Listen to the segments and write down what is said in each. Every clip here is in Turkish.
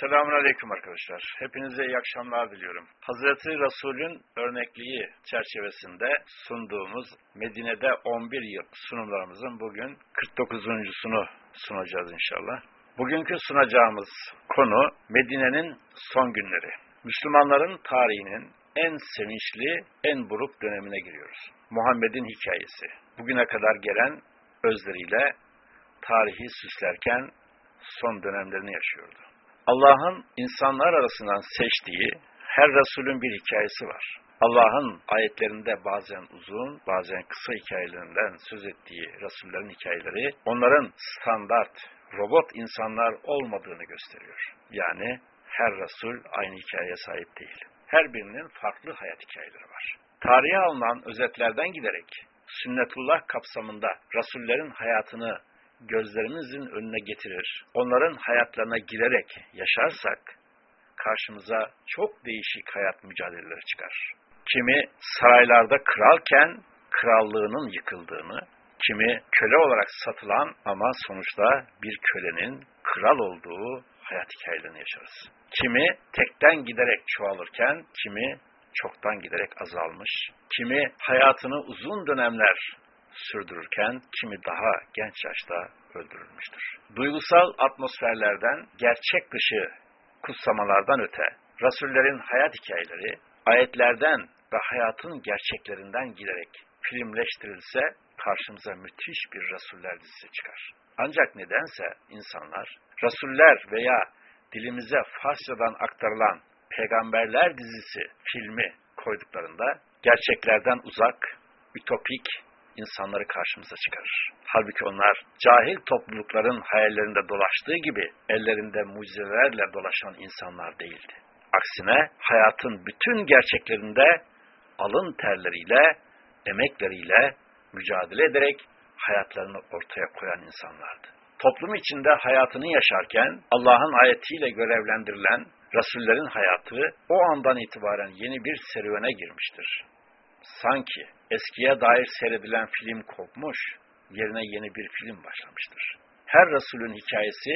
Selamun Aleyküm arkadaşlar. Hepinize iyi akşamlar diliyorum. Hazreti Resul'ün örnekliği çerçevesinde sunduğumuz Medine'de 11 yıl sunumlarımızın bugün 49.sunu sunacağız inşallah. Bugünkü sunacağımız konu Medine'nin son günleri. Müslümanların tarihinin en sevinçli, en buruk dönemine giriyoruz. Muhammed'in hikayesi. Bugüne kadar gelen özleriyle tarihi süslerken son dönemlerini yaşıyordu. Allah'ın insanlar arasından seçtiği her Resulün bir hikayesi var. Allah'ın ayetlerinde bazen uzun, bazen kısa hikayelerinden söz ettiği Resullerin hikayeleri, onların standart, robot insanlar olmadığını gösteriyor. Yani her Resul aynı hikayeye sahip değil. Her birinin farklı hayat hikayeleri var. Tarihe alınan özetlerden giderek sünnetullah kapsamında Resullerin hayatını gözlerimizin önüne getirir, onların hayatlarına girerek yaşarsak, karşımıza çok değişik hayat mücadeleleri çıkar. Kimi saraylarda kralken krallığının yıkıldığını, kimi köle olarak satılan ama sonuçta bir kölenin kral olduğu hayat hikayelerini yaşarız. Kimi tekten giderek çoğalırken, kimi çoktan giderek azalmış, kimi hayatını uzun dönemler sürdürürken kimi daha genç yaşta öldürülmüştür. Duygusal atmosferlerden, gerçek dışı kutsamalardan öte, Rasullerin hayat hikayeleri, ayetlerden ve hayatın gerçeklerinden giderek filmleştirilse karşımıza müthiş bir Rasuller dizisi çıkar. Ancak nedense insanlar, Rasuller veya dilimize Farsçadan aktarılan Peygamberler dizisi filmi koyduklarında gerçeklerden uzak, ütopik, insanları karşımıza çıkarır. Halbuki onlar cahil toplulukların hayallerinde dolaştığı gibi ellerinde mucizelerle dolaşan insanlar değildi. Aksine hayatın bütün gerçeklerinde alın terleriyle, emekleriyle mücadele ederek hayatlarını ortaya koyan insanlardı. Toplum içinde hayatını yaşarken Allah'ın ayetiyle görevlendirilen Resullerin hayatı o andan itibaren yeni bir serüvene girmiştir. Sanki eskiye dair seyredilen film kopmuş, yerine yeni bir film başlamıştır. Her Resulün hikayesi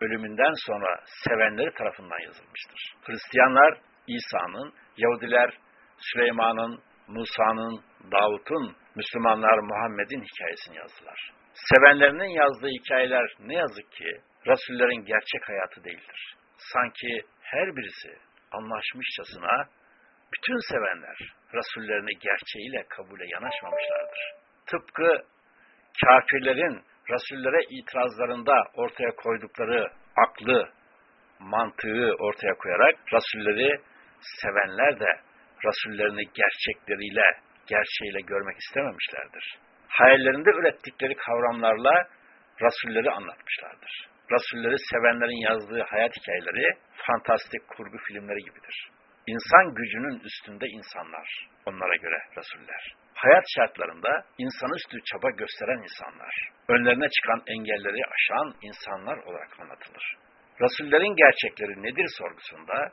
ölümünden sonra sevenleri tarafından yazılmıştır. Hristiyanlar İsa'nın, Yahudiler Süleyman'ın, Musa'nın, Davut'un, Müslümanlar Muhammed'in hikayesini yazdılar. Sevenlerinin yazdığı hikayeler ne yazık ki Resullerin gerçek hayatı değildir. Sanki her birisi anlaşmışçasına bütün sevenler Resullerini gerçeğiyle kabule yanaşmamışlardır. Tıpkı kafirlerin Resullere itirazlarında ortaya koydukları aklı, mantığı ortaya koyarak Resulleri sevenler de Resullerini gerçekleriyle, gerçeğiyle görmek istememişlerdir. Hayallerinde ürettikleri kavramlarla Resulleri anlatmışlardır. Resulleri sevenlerin yazdığı hayat hikayeleri fantastik kurgu filmleri gibidir. İnsan gücünün üstünde insanlar, onlara göre Resuller. Hayat şartlarında insanüstü çaba gösteren insanlar, önlerine çıkan engelleri aşan insanlar olarak anlatılır. Resullerin gerçekleri nedir sorgusunda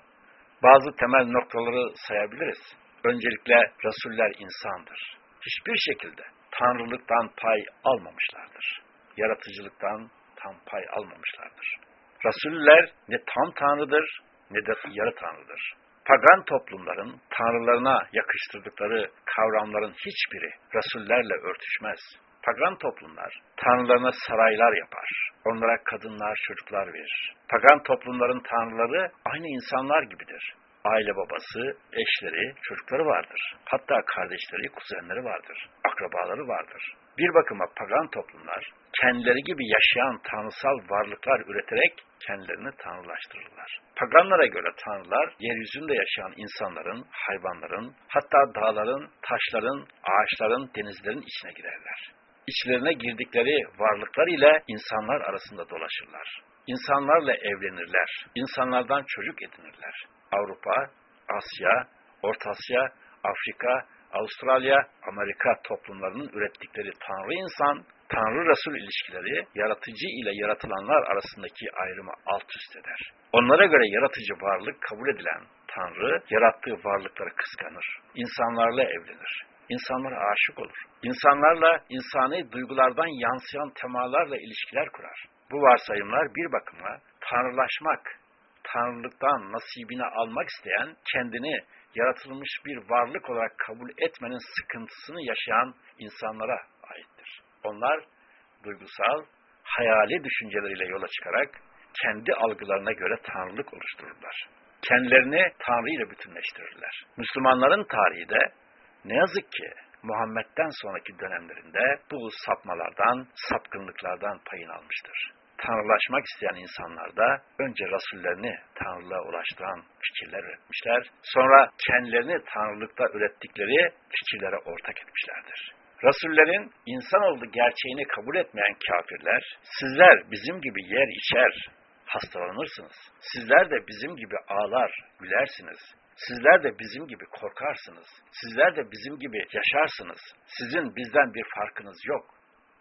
bazı temel noktaları sayabiliriz. Öncelikle Resuller insandır. Hiçbir şekilde tanrılıktan pay almamışlardır. Yaratıcılıktan tam pay almamışlardır. Resuller ne tam tanrıdır ne de yarı tanrıdır pagan toplumların tanrılarına yakıştırdıkları kavramların hiçbiri Resullerle örtüşmez. Pagan toplumlar tanrılarına saraylar yapar. Onlara kadınlar, çocuklar verir. Pagan toplumların tanrıları aynı insanlar gibidir. Aile babası, eşleri, çocukları vardır. Hatta kardeşleri, kuzenleri vardır. Akrabaları vardır. Bir bakıma pagan toplumlar kendileri gibi yaşayan tanrısal varlıklar üreterek kendilerini tanrılaştırırlar. Paganlara göre tanrılar yeryüzünde yaşayan insanların, hayvanların, hatta dağların, taşların, ağaçların, denizlerin içine girerler. İçlerine girdikleri varlıklar ile insanlar arasında dolaşırlar. İnsanlarla evlenirler. İnsanlardan çocuk edinirler. Avrupa, Asya, Orta Asya, Afrika, Avustralya, Amerika toplumlarının ürettikleri Tanrı insan, Tanrı Resul ilişkileri yaratıcı ile yaratılanlar arasındaki ayrımı alt üst eder. Onlara göre yaratıcı varlık kabul edilen Tanrı yarattığı varlıkları kıskanır. İnsanlarla evlenir. İnsanlara aşık olur. İnsanlarla insani duygulardan yansıyan temalarla ilişkiler kurar. Bu varsayımlar bir bakıma tanrılaşmak, Tanrılıktan nasibini almak isteyen, kendini yaratılmış bir varlık olarak kabul etmenin sıkıntısını yaşayan insanlara aittir. Onlar duygusal, hayali düşünceleriyle yola çıkarak kendi algılarına göre tanrılık oluştururlar. Kendilerini Tanrı ile bütünleştirirler. Müslümanların tarihi de ne yazık ki Muhammed'den sonraki dönemlerinde bu sapmalardan, sapkınlıklardan payını almıştır. Tanrılaşmak isteyen insanlar da önce rasullerini Tanrılığa ulaştıran fikirler üretmişler. Sonra kendilerini Tanrılıkta ürettikleri fikirlere ortak etmişlerdir. Rasullerin insan olduğu gerçeğini kabul etmeyen kafirler, sizler bizim gibi yer içer, hastalanırsınız. Sizler de bizim gibi ağlar, gülersiniz. Sizler de bizim gibi korkarsınız. Sizler de bizim gibi yaşarsınız. Sizin bizden bir farkınız yok.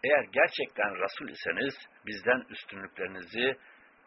Eğer gerçekten Resul iseniz bizden üstünlüklerinizi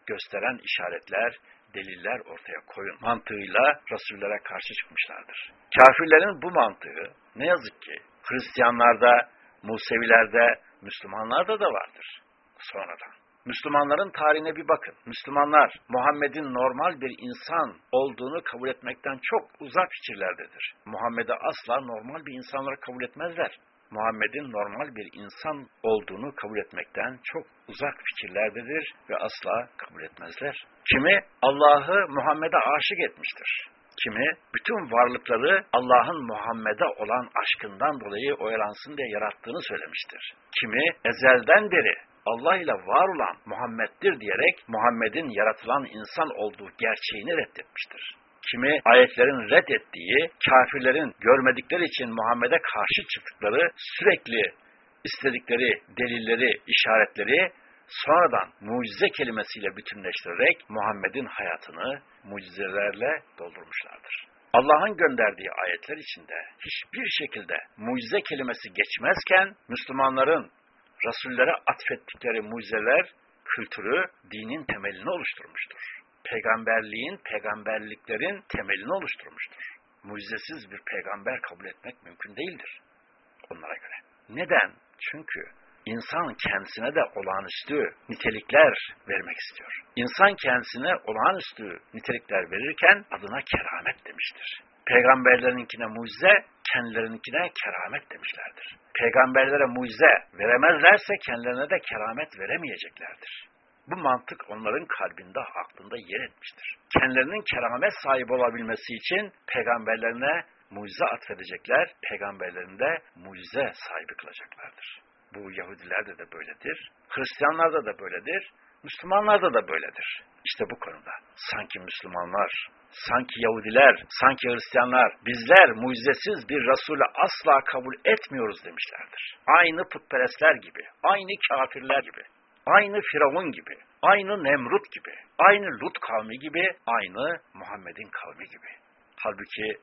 gösteren işaretler, deliller ortaya koyun mantığıyla Resullere karşı çıkmışlardır. Kafirlerin bu mantığı ne yazık ki Hristiyanlarda, Musevilerde, Müslümanlarda da vardır sonradan. Müslümanların tarihine bir bakın. Müslümanlar Muhammed'in normal bir insan olduğunu kabul etmekten çok uzak fikirlerdedir. Muhammed'i asla normal bir insan olarak kabul etmezler. Muhammed'in normal bir insan olduğunu kabul etmekten çok uzak fikirlerdedir ve asla kabul etmezler. Kimi Allah'ı Muhammed'e aşık etmiştir. Kimi bütün varlıkları Allah'ın Muhammed'e olan aşkından dolayı oyalansın diye yarattığını söylemiştir. Kimi ezelden beri Allah ile var olan Muhammed'dir diyerek Muhammed'in yaratılan insan olduğu gerçeğini reddetmiştir. Kimi ayetlerin reddettiği, kafirlerin görmedikleri için Muhammed'e karşı çıktıkları, sürekli istedikleri delilleri, işaretleri sonradan mucize kelimesiyle bütünleştirerek Muhammed'in hayatını mucizelerle doldurmuşlardır. Allah'ın gönderdiği ayetler içinde hiçbir şekilde mucize kelimesi geçmezken Müslümanların Resullere atfettikleri mucizeler kültürü dinin temelini oluşturmuştur. Peygamberliğin, peygamberliklerin temelini oluşturmuştur. Mucizesiz bir peygamber kabul etmek mümkün değildir onlara göre. Neden? Çünkü insan kendisine de olağanüstü nitelikler vermek istiyor. İnsan kendisine olağanüstü nitelikler verirken adına keramet demiştir. Peygamberlerinkine mucize, kendilerininkine keramet demişlerdir. Peygamberlere mucize veremezlerse kendilerine de keramet veremeyeceklerdir. Bu mantık onların kalbinde, aklında yer etmiştir. Kendilerinin keramet sahibi olabilmesi için peygamberlerine mucize atfedecekler, peygamberlerinde mucize sahibi kılacaklardır. Bu Yahudilerde de böyledir, Hristiyanlarda da böyledir, Müslümanlarda da böyledir. İşte bu konuda sanki Müslümanlar, sanki Yahudiler, sanki Hristiyanlar bizler mucizesiz bir Resulü asla kabul etmiyoruz demişlerdir. Aynı putperestler gibi, aynı kafirler gibi, aynı Firavun gibi, aynı Nemrut gibi, aynı Lut kavmi gibi, aynı Muhammed'in kavmi gibi. Halbuki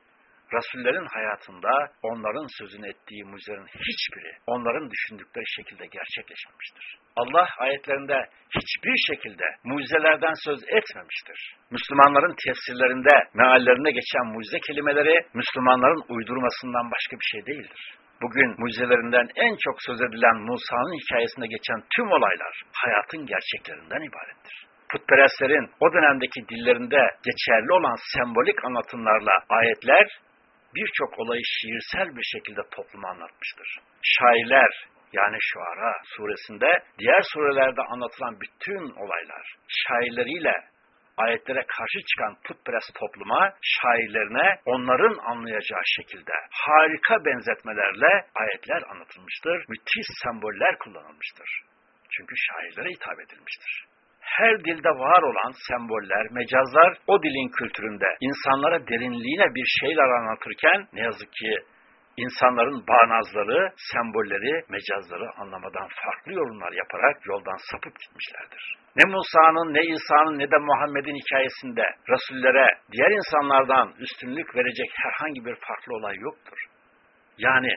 Rasullerin hayatında onların sözünü ettiği mucizelerin hiçbiri onların düşündükleri şekilde gerçekleşmemiştir. Allah ayetlerinde hiçbir şekilde mucizelerden söz etmemiştir. Müslümanların tefsirlerinde, meallerinde geçen mucize kelimeleri Müslümanların uydurmasından başka bir şey değildir. Bugün mucizelerinden en çok söz edilen Musa'nın hikayesinde geçen tüm olaylar hayatın gerçeklerinden ibarettir putperestlerin o dönemdeki dillerinde geçerli olan sembolik anlatımlarla ayetler birçok olayı şiirsel bir şekilde topluma anlatmıştır. Şairler yani Şuara suresinde diğer surelerde anlatılan bütün olaylar şairleriyle ayetlere karşı çıkan putperest topluma, şairlerine onların anlayacağı şekilde harika benzetmelerle ayetler anlatılmıştır. Müthiş semboller kullanılmıştır. Çünkü şairlere hitap edilmiştir her dilde var olan semboller, mecazlar o dilin kültüründe insanlara derinliğine bir şeyler anlatırken ne yazık ki insanların bağnazları, sembolleri, mecazları anlamadan farklı yorumlar yaparak yoldan sapıp gitmişlerdir. Ne Musa'nın, ne İsa'nın, ne de Muhammed'in hikayesinde Resullere diğer insanlardan üstünlük verecek herhangi bir farklı olay yoktur. Yani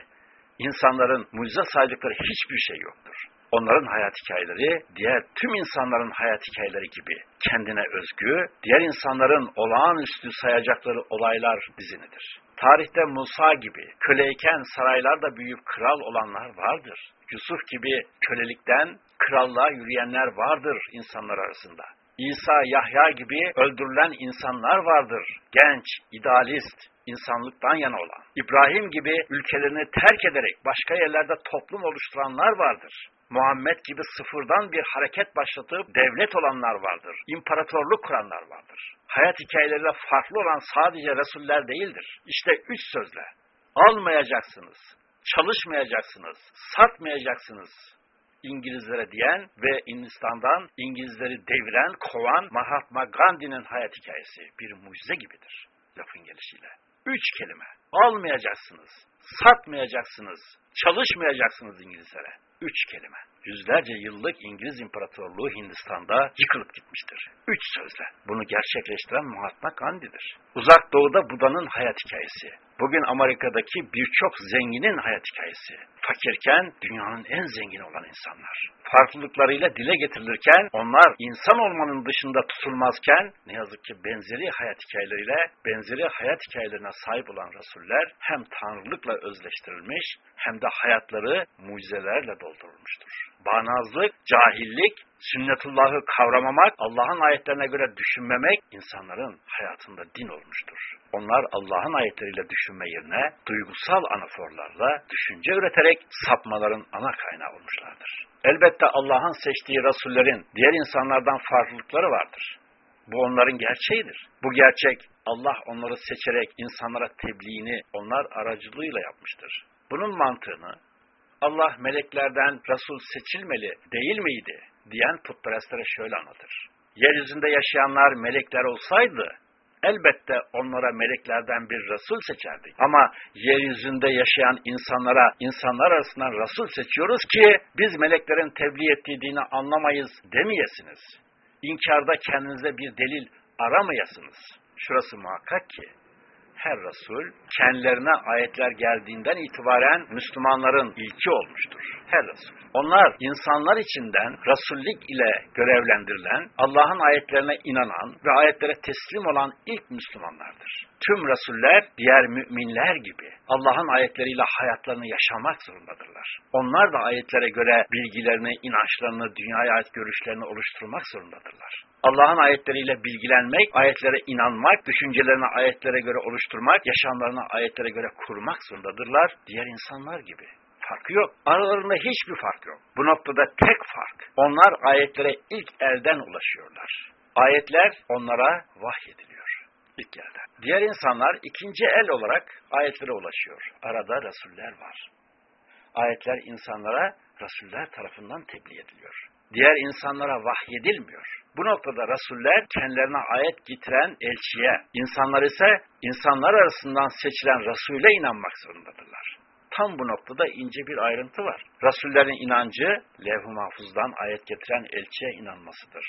insanların mucize saydıkları hiçbir şey yoktur. Onların hayat hikayeleri diğer tüm insanların hayat hikayeleri gibi kendine özgü, diğer insanların olağanüstü sayacakları olaylar dizinidir. Tarihte Musa gibi köleyken saraylarda büyüyüp kral olanlar vardır. Yusuf gibi kölelikten krallığa yürüyenler vardır insanlar arasında. İsa, Yahya gibi öldürülen insanlar vardır. Genç, idealist, insanlıktan yana olan. İbrahim gibi ülkelerini terk ederek başka yerlerde toplum oluşturanlar vardır. Muhammed gibi sıfırdan bir hareket başlatıp devlet olanlar vardır. İmparatorluk kuranlar vardır. Hayat hikayeleriyle farklı olan sadece Resuller değildir. İşte üç sözle. Almayacaksınız, çalışmayacaksınız, satmayacaksınız, İngilizlere diyen ve Hindistan'dan İngilizleri deviren, kovan Mahatma Gandhi'nin hayat hikayesi bir mucize gibidir lafın gelişiyle. Üç kelime. Almayacaksınız, satmayacaksınız, çalışmayacaksınız İngilizlere. Üç kelime. Yüzlerce yıllık İngiliz İmparatorluğu Hindistan'da yıkılıp gitmiştir. Üç sözle. Bunu gerçekleştiren Mahatma Gandhi'dir. Uzak Doğu'da Buda'nın hayat hikayesi. Bugün Amerika'daki birçok zenginin hayat hikayesi. Fakirken dünyanın en zengin olan insanlar. Farklılıklarıyla dile getirilirken onlar insan olmanın dışında tutulmazken ne yazık ki benzeri hayat hikayeleriyle benzeri hayat hikayelerine sahip olan Resuller hem tanrılıkla özleştirilmiş hem de hayatları mucizelerle doldurulmuştur. Bağnazlık, cahillik, sünnetullahı kavramamak, Allah'ın ayetlerine göre düşünmemek insanların hayatında din olmuştur. Onlar Allah'ın ayetleriyle düşünme yerine duygusal anaforlarla düşünce üreterek sapmaların ana kaynağı olmuşlardır. Elbette Allah'ın seçtiği Resullerin diğer insanlardan farklılıkları vardır. Bu onların gerçeğidir. Bu gerçek Allah onları seçerek insanlara tebliğini onlar aracılığıyla yapmıştır. Bunun mantığını Allah meleklerden Resul seçilmeli değil miydi diyen putperestlere şöyle anlatır. Yeryüzünde yaşayanlar melekler olsaydı elbette onlara meleklerden bir Resul seçerdik. Ama yeryüzünde yaşayan insanlara insanlar arasından Resul seçiyoruz ki biz meleklerin tebliğ ettiği dini anlamayız demeyesiniz. İnkarda kendinize bir delil aramayasınız. Şurası muhakkak ki her Resul kendilerine ayetler geldiğinden itibaren Müslümanların ilki olmuştur. Her Resul. Onlar insanlar içinden Resullik ile görevlendirilen, Allah'ın ayetlerine inanan ve ayetlere teslim olan ilk Müslümanlardır. Tüm Resuller diğer müminler gibi Allah'ın ayetleriyle hayatlarını yaşamak zorundadırlar. Onlar da ayetlere göre bilgilerini, inançlarını, dünyaya ait görüşlerini oluşturmak zorundadırlar. Allah'ın ayetleriyle bilgilenmek, ayetlere inanmak, düşüncelerini ayetlere göre oluşturmak, yaşamlarını ayetlere göre kurmak zorundadırlar diğer insanlar gibi. Farkı yok. Aralarında hiçbir fark yok. Bu noktada tek fark. Onlar ayetlere ilk elden ulaşıyorlar. Ayetler onlara vahyediliyor. İlk elden. Diğer insanlar ikinci el olarak ayetlere ulaşıyor. Arada Resuller var. Ayetler insanlara Resuller tarafından tebliğ ediliyor. Diğer insanlara vahyedilmiyor. Bu noktada Resuller kendilerine ayet getiren elçiye, insanlar ise insanlar arasından seçilen Resul'e inanmak zorundadırlar. Tam bu noktada ince bir ayrıntı var. Resullerin inancı levh-i mahfuzdan ayet getiren elçiye inanmasıdır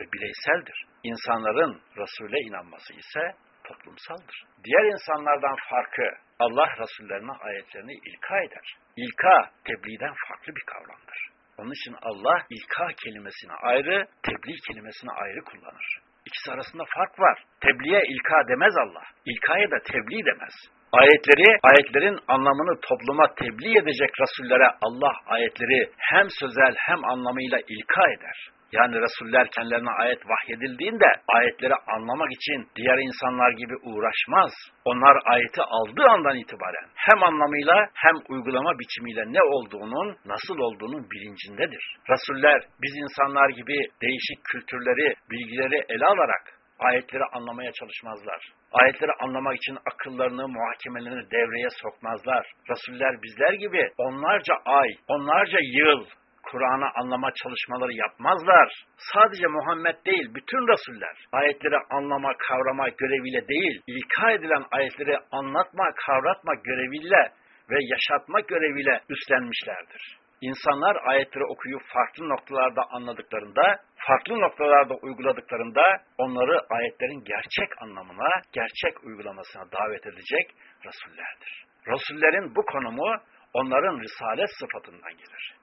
ve bireyseldir. İnsanların Resul'e inanması ise toplumsaldır. Diğer insanlardan farkı Allah Resullerine ayetlerini ilka eder. İlka tebliğden farklı bir kavramdır. Onun için Allah ilka kelimesini ayrı, tebliğ kelimesini ayrı kullanır. İkisi arasında fark var. Tebliğe ilka demez Allah. İlkaya da tebliğ demez. Ayetleri, ayetlerin anlamını topluma tebliğ edecek Resullere Allah ayetleri hem sözel hem anlamıyla ilka eder. Yani Resuller kendilerine ayet vahyedildiğinde ayetleri anlamak için diğer insanlar gibi uğraşmaz. Onlar ayeti aldığı andan itibaren hem anlamıyla hem uygulama biçimiyle ne olduğunun, nasıl olduğunun bilincindedir. Resuller biz insanlar gibi değişik kültürleri, bilgileri ele alarak ayetleri anlamaya çalışmazlar. Ayetleri anlamak için akıllarını, muhakemelerini devreye sokmazlar. Resuller bizler gibi onlarca ay, onlarca yıl Kur'an'ı anlama çalışmaları yapmazlar. Sadece Muhammed değil, bütün Resuller ayetleri anlama, kavrama göreviyle değil, ilka edilen ayetleri anlatma, kavratma göreviyle ve yaşatma göreviyle üstlenmişlerdir. İnsanlar ayetleri okuyup farklı noktalarda anladıklarında, farklı noktalarda uyguladıklarında onları ayetlerin gerçek anlamına, gerçek uygulamasına davet edecek Resullerdir. Resullerin bu konumu onların risalet sıfatından gelir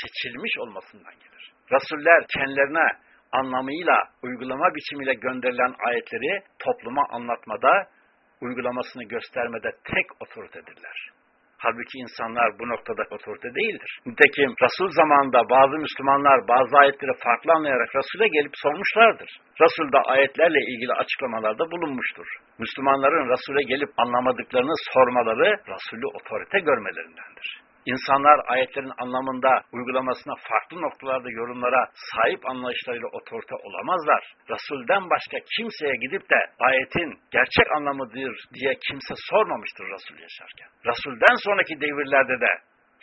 seçilmiş olmasından gelir. Resuller kendilerine anlamıyla, uygulama biçimiyle gönderilen ayetleri topluma anlatmada, uygulamasını göstermede tek otoritedirler. Halbuki insanlar bu noktada otorite değildir. Nitekim Resul zamanında bazı Müslümanlar bazı ayetleri farklı anlayarak Resul'e gelip sormuşlardır. Resul de ayetlerle ilgili açıklamalarda bulunmuştur. Müslümanların Resul'e gelip anlamadıklarını sormaları Resul'ü otorite görmelerindendir. İnsanlar ayetlerin anlamında, uygulamasına farklı noktalarda yorumlara sahip anlayışlarıyla otorite olamazlar. Resul'den başka kimseye gidip de ayetin gerçek anlamıdır diye kimse sormamıştır Resul yaşarken. Resul'den sonraki devirlerde de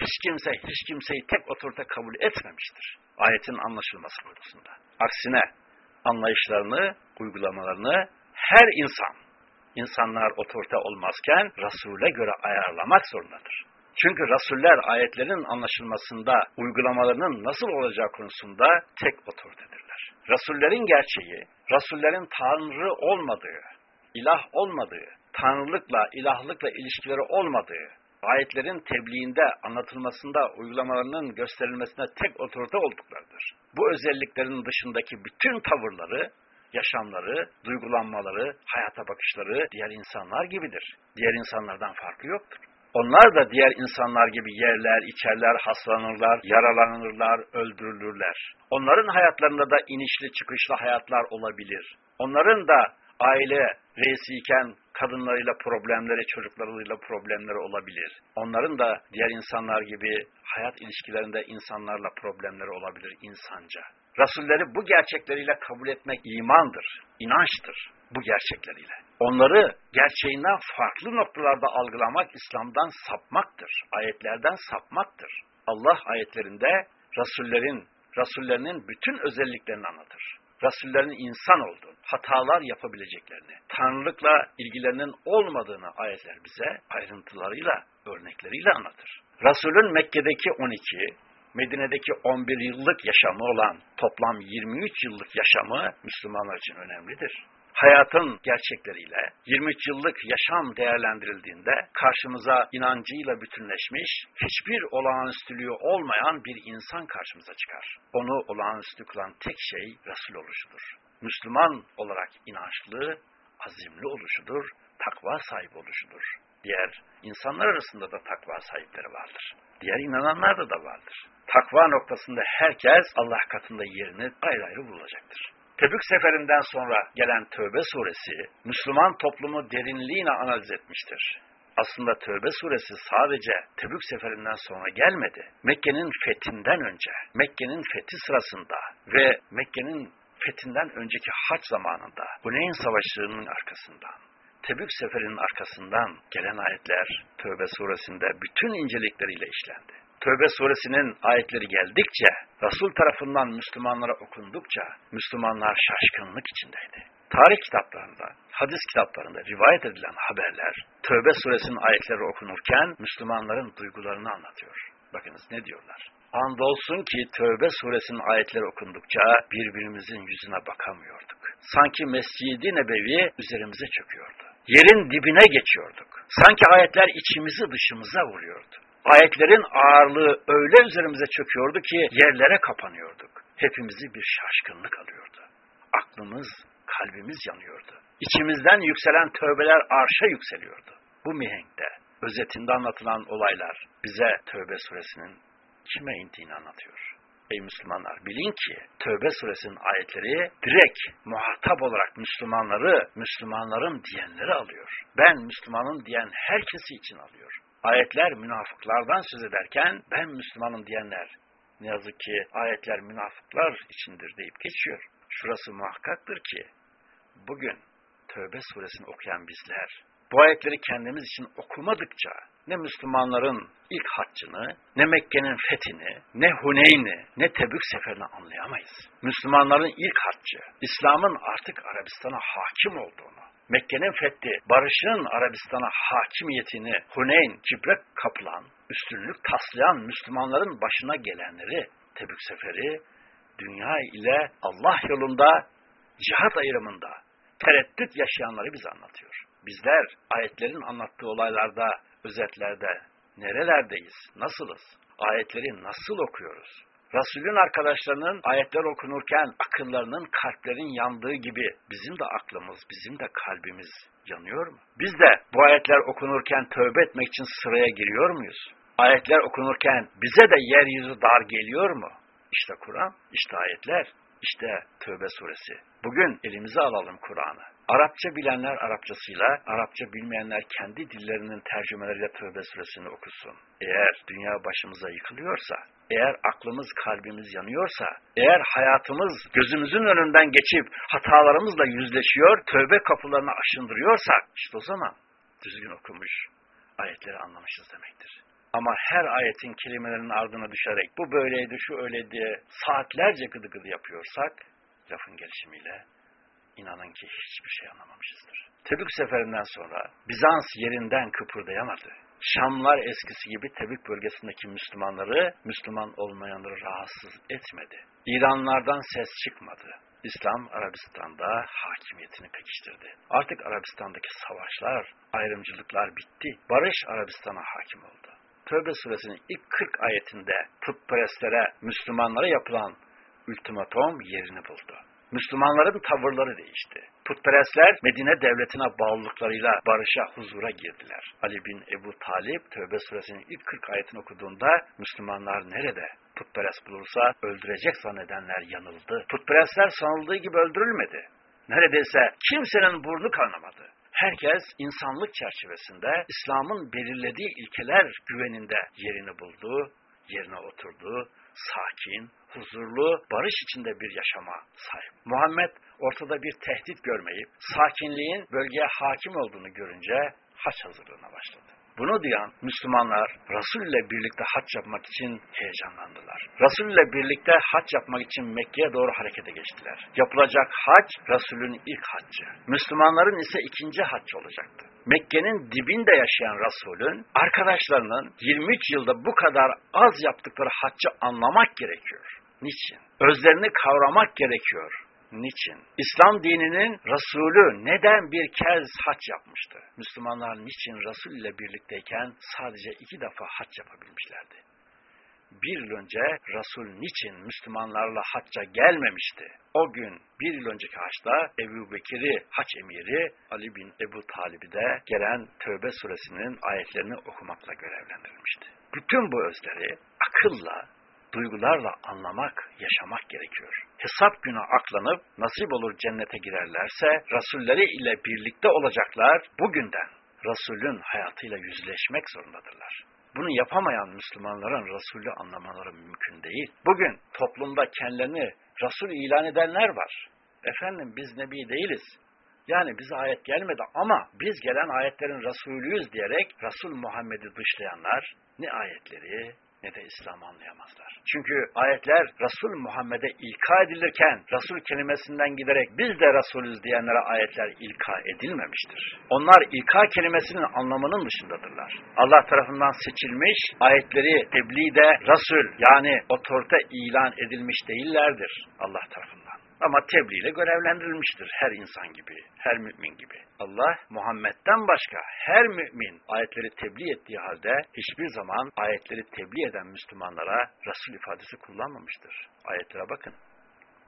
hiç kimse hiç kimseyi tek otorite kabul etmemiştir. Ayetin anlaşılması konusunda. Aksine anlayışlarını, uygulamalarını her insan, insanlar otorite olmazken Resul'e göre ayarlamak zorundadır. Çünkü Rasuller ayetlerin anlaşılmasında, uygulamalarının nasıl olacağı konusunda tek otoritedirler. Rasullerin gerçeği, Rasullerin Tanrı olmadığı, ilah olmadığı, Tanrılıkla, ilahlıkla ilişkileri olmadığı, ayetlerin tebliğinde, anlatılmasında, uygulamalarının gösterilmesine tek otorite olduklarıdır. Bu özelliklerin dışındaki bütün tavırları, yaşamları, duygulanmaları, hayata bakışları diğer insanlar gibidir. Diğer insanlardan farkı yoktur. Onlar da diğer insanlar gibi yerler, içerler, hastalanırlar, yaralanırlar, öldürülürler. Onların hayatlarında da inişli çıkışlı hayatlar olabilir. Onların da aile reisiyken kadınlarıyla problemleri, çocuklarıyla problemleri olabilir. Onların da diğer insanlar gibi hayat ilişkilerinde insanlarla problemleri olabilir insanca. Rasulleri bu gerçekleriyle kabul etmek imandır, inançtır bu gerçekleriyle. Onları gerçeğinden farklı noktalarda algılamak İslam'dan sapmaktır, ayetlerden sapmaktır. Allah ayetlerinde Rasullerin, Rasullerinin bütün özelliklerini anlatır. Rasullerin insan olduğunu, hatalar yapabileceklerini, Tanrılıkla ilgilerinin olmadığını ayetler bize ayrıntılarıyla, örnekleriyle anlatır. Resulün Mekke'deki 12, Medine'deki 11 yıllık yaşamı olan toplam 23 yıllık yaşamı Müslümanlar için önemlidir. Hayatın gerçekleriyle 23 yıllık yaşam değerlendirildiğinde karşımıza inancıyla bütünleşmiş, hiçbir olağanüstülüğü olmayan bir insan karşımıza çıkar. Onu olağanüstü kılan tek şey Resul oluşudur. Müslüman olarak inançlı, azimli oluşudur, takva sahibi oluşudur. Diğer insanlar arasında da takva sahipleri vardır. Diğer inananlarda da vardır. Takva noktasında herkes Allah katında yerini ayrı ayrı bulacaktır. Tebük seferinden sonra gelen Tövbe suresi, Müslüman toplumu derinliğine analiz etmiştir. Aslında Tövbe suresi sadece Tebük seferinden sonra gelmedi. Mekke'nin fethinden önce, Mekke'nin fethi sırasında ve Mekke'nin fethinden önceki haç zamanında, Huneyn Savaşı'nın arkasından, Tebük seferinin arkasından gelen ayetler Tövbe suresinde bütün incelikleriyle işlendi. Tövbe suresinin ayetleri geldikçe, Resul tarafından Müslümanlara okundukça Müslümanlar şaşkınlık içindeydi. Tarih kitaplarında, hadis kitaplarında rivayet edilen haberler, Tövbe suresinin ayetleri okunurken Müslümanların duygularını anlatıyor. Bakınız ne diyorlar? Andolsun ki Tövbe suresinin ayetleri okundukça birbirimizin yüzüne bakamıyorduk. Sanki Mescid-i Nebevi üzerimize çöküyordu. Yerin dibine geçiyorduk. Sanki ayetler içimizi dışımıza vuruyordu. Ayetlerin ağırlığı öyle üzerimize çöküyordu ki yerlere kapanıyorduk. Hepimizi bir şaşkınlık alıyordu. Aklımız, kalbimiz yanıyordu. İçimizden yükselen tövbeler arşa yükseliyordu. Bu mihenkte, özetinde anlatılan olaylar bize Tövbe suresinin kime indiğini anlatıyor. Ey Müslümanlar bilin ki Tövbe suresinin ayetleri direkt muhatap olarak Müslümanları, Müslümanların diyenleri alıyor. Ben Müslümanım diyen herkesi için alıyor. Ayetler münafıklardan söz ederken ben Müslümanım diyenler ne yazık ki ayetler münafıklar içindir deyip geçiyor. Şurası muhakkaktır ki bugün Tövbe suresini okuyan bizler bu ayetleri kendimiz için okumadıkça ne Müslümanların ilk haccını, ne Mekke'nin fethini, ne Huneyn'i, ne Tebük seferini anlayamayız. Müslümanların ilk haccı, İslam'ın artık Arabistan'a hakim olduğunu, Mekke'nin fethi, barışın Arabistan'a hakimiyetini Huneyn, Cibrek kapılan, üstünlük taslayan Müslümanların başına gelenleri, Tebük seferi, dünya ile Allah yolunda, cihat ayrımında tereddüt yaşayanları bize anlatıyor. Bizler ayetlerin anlattığı olaylarda, özetlerde nerelerdeyiz, nasılız, ayetleri nasıl okuyoruz, Resulün arkadaşlarının ayetler okunurken akıllarının, kalplerin yandığı gibi bizim de aklımız, bizim de kalbimiz yanıyor mu? Biz de bu ayetler okunurken tövbe etmek için sıraya giriyor muyuz? Ayetler okunurken bize de yeryüzü dar geliyor mu? İşte Kur'an, işte ayetler, işte Tövbe suresi. Bugün elimize alalım Kur'an'ı. Arapça bilenler Arapçasıyla, Arapça bilmeyenler kendi dillerinin tercümeleriyle Tövbe suresini okusun. Eğer dünya başımıza yıkılıyorsa, eğer aklımız kalbimiz yanıyorsa, eğer hayatımız gözümüzün önünden geçip hatalarımızla yüzleşiyor, tövbe kapılarını aşındırıyorsak, işte o zaman düzgün okumuş, ayetleri anlamışız demektir. Ama her ayetin kelimelerinin ardına düşerek bu böyleydi, şu öyle diye saatlerce gıdı gıdı yapıyorsak, lafın gelişimiyle inanın ki hiçbir şey anlamamışızdır. Tebük seferinden sonra Bizans yerinden kıpırdayamadı. Şamlar eskisi gibi Tebük bölgesindeki Müslümanları, Müslüman olmayanları rahatsız etmedi. İranlardan ses çıkmadı. İslam Arabistan'da hakimiyetini pekiştirdi. Artık Arabistan'daki savaşlar, ayrımcılıklar bitti. Barış Arabistan'a hakim oldu. Tövbe suresinin ilk 40 ayetinde putperestlere, Müslümanlara yapılan ultimatom yerini buldu. Müslümanların tavırları değişti. Putperestler Medine devletine bağlılıklarıyla barışa, huzura girdiler. Ali bin Ebu Talip Tövbe suresinin ilk 40 ayetini okuduğunda Müslümanlar nerede putperest bulursa öldürecek zannedenler yanıldı. Putperestler sanıldığı gibi öldürülmedi. Neredeyse kimsenin burnu kanamadı. Herkes insanlık çerçevesinde İslam'ın belirlediği ilkeler güveninde yerini buldu, yerine oturdu, sakin, huzurlu, barış içinde bir yaşama sahip. Muhammed ortada bir tehdit görmeyip sakinliğin bölgeye hakim olduğunu görünce haç hazırlığına başladı. Bunu duyan Müslümanlar Resul ile birlikte haç yapmak için heyecanlandılar. Resul ile birlikte haç yapmak için Mekke'ye doğru harekete geçtiler. Yapılacak hac Resul'ün ilk haccı. Müslümanların ise ikinci hac olacaktı. Mekke'nin dibinde yaşayan Resul'ün arkadaşlarının 23 yılda bu kadar az yaptıkları haccı anlamak gerekiyor. Niçin? Özlerini kavramak gerekiyor. Niçin? İslam dininin Resulü neden bir kez haç yapmıştı? Müslümanlar niçin Resul ile birlikteyken sadece iki defa haç yapabilmişlerdi? Bir yıl önce Resul niçin Müslümanlarla hacca gelmemişti? O gün bir yıl önceki haçta Ebu Bekir'i haç emiri Ali bin Ebu Talib'i de gelen Tövbe suresinin ayetlerini okumakla görevlendirilmişti. Bütün bu özleri akılla, duygularla anlamak, yaşamak gerekiyor. Hesap günü aklanıp nasip olur cennete girerlerse Resulleri ile birlikte olacaklar bugünden Resulün hayatıyla yüzleşmek zorundadırlar. Bunu yapamayan Müslümanların Resulü anlamaları mümkün değil. Bugün toplumda kendilerini Resul ilan edenler var. Efendim biz Nebi değiliz. Yani bize ayet gelmedi ama biz gelen ayetlerin Resulüyüz diyerek Resul Muhammed'i dışlayanlar ne ayetleri ne de İslam'ı anlayamazlar. Çünkü ayetler Resul Muhammed'e ilka edilirken Resul kelimesinden giderek biz de Resulüz diyenlere ayetler ilka edilmemiştir. Onlar ilka kelimesinin anlamının dışındadırlar. Allah tarafından seçilmiş ayetleri tebliğde Resul yani otorite ilan edilmiş değillerdir Allah tarafından. Ama tebliğle görevlendirilmiştir her insan gibi, her mümin gibi. Allah Muhammed'den başka her mümin ayetleri tebliğ ettiği halde hiçbir zaman ayetleri tebliğ eden Müslümanlara Resul ifadesi kullanmamıştır. Ayetlere bakın.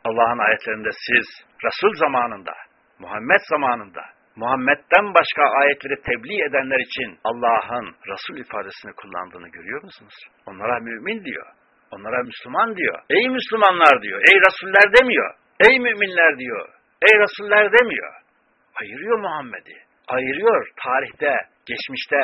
Allah'ın ayetlerinde siz Resul zamanında, Muhammed zamanında, Muhammed'den başka ayetleri tebliğ edenler için Allah'ın Resul ifadesini kullandığını görüyor musunuz? Onlara mümin diyor. Onlara Müslüman diyor. Ey Müslümanlar diyor. Ey Resuller demiyor. Ey müminler diyor. Ey Resuller demiyor. Ayırıyor Muhammed'i. Ayırıyor tarihte, geçmişte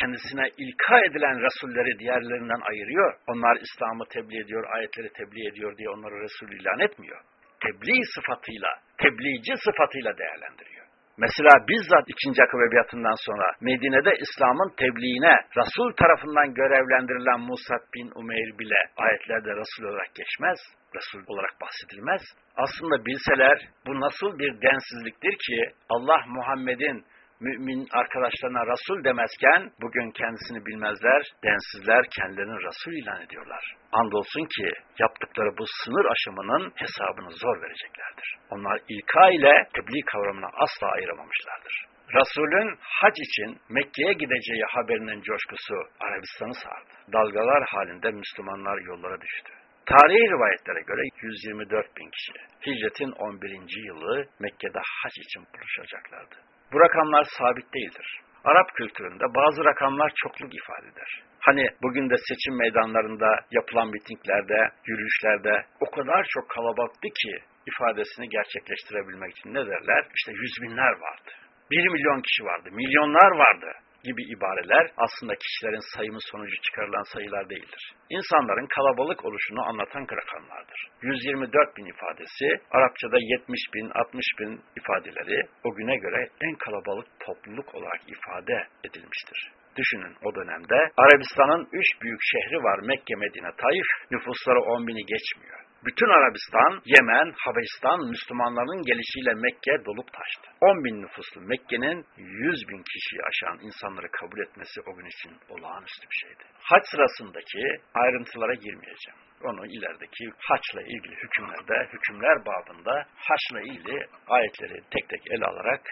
kendisine ilka edilen Resulleri diğerlerinden ayırıyor. Onlar İslam'ı tebliğ ediyor, ayetleri tebliğ ediyor diye onları Resul ilan etmiyor. Tebliğ sıfatıyla, tebliğci sıfatıyla değerlendiriyor. Mesela bizzat ikinci akıl edebiyatından sonra Medine'de İslam'ın tebliğine Resul tarafından görevlendirilen Musa bin Umeyr bile ayetlerde Resul olarak geçmez, Resul olarak bahsedilmez. Aslında bilseler bu nasıl bir densizliktir ki Allah Muhammed'in mümin arkadaşlarına Resul demezken bugün kendisini bilmezler, densizler kendilerini Resul ilan ediyorlar. Andolsun ki yaptıkları bu sınır aşımının hesabını zor vereceklerdir. Onlar ilka ile tebliğ kavramını asla ayıramamışlardır. Resulün hac için Mekke'ye gideceği haberinin coşkusu Arabistan'ı sardı. Dalgalar halinde Müslümanlar yollara düştü. Tarihi rivayetlere göre 124 bin kişi hicretin 11. yılı Mekke'de hac için buluşacaklardı. Bu rakamlar sabit değildir. Arap kültüründe bazı rakamlar çokluk ifade eder. Hani bugün de seçim meydanlarında yapılan mitinglerde, yürüyüşlerde o kadar çok kalabalıktı ki ifadesini gerçekleştirebilmek için ne derler? İşte yüz binler vardı. Bir milyon kişi vardı, milyonlar vardı gibi ibareler aslında kişilerin sayımı sonucu çıkarılan sayılar değildir. İnsanların kalabalık oluşunu anlatan rakamlardır. 124 bin ifadesi, Arapçada 70 bin, 60 bin ifadeleri o güne göre en kalabalık topluluk olarak ifade edilmiştir. Düşünün o dönemde Arabistan'ın üç büyük şehri var Mekke, Medine, Taif. Nüfusları 10 bini geçmiyor. Bütün Arabistan, Yemen, Habeşistan Müslümanların gelişiyle Mekke dolup taştı. 10 bin nüfuslu Mekke'nin 100 bin kişiyi aşan insanları kabul etmesi o gün için olağanüstü bir şeydi. Haç sırasındaki ayrıntılara girmeyeceğim. Onu ilerideki haçla ilgili hükümlerde, hükümler babında haçla ilgili ayetleri tek tek ele alarak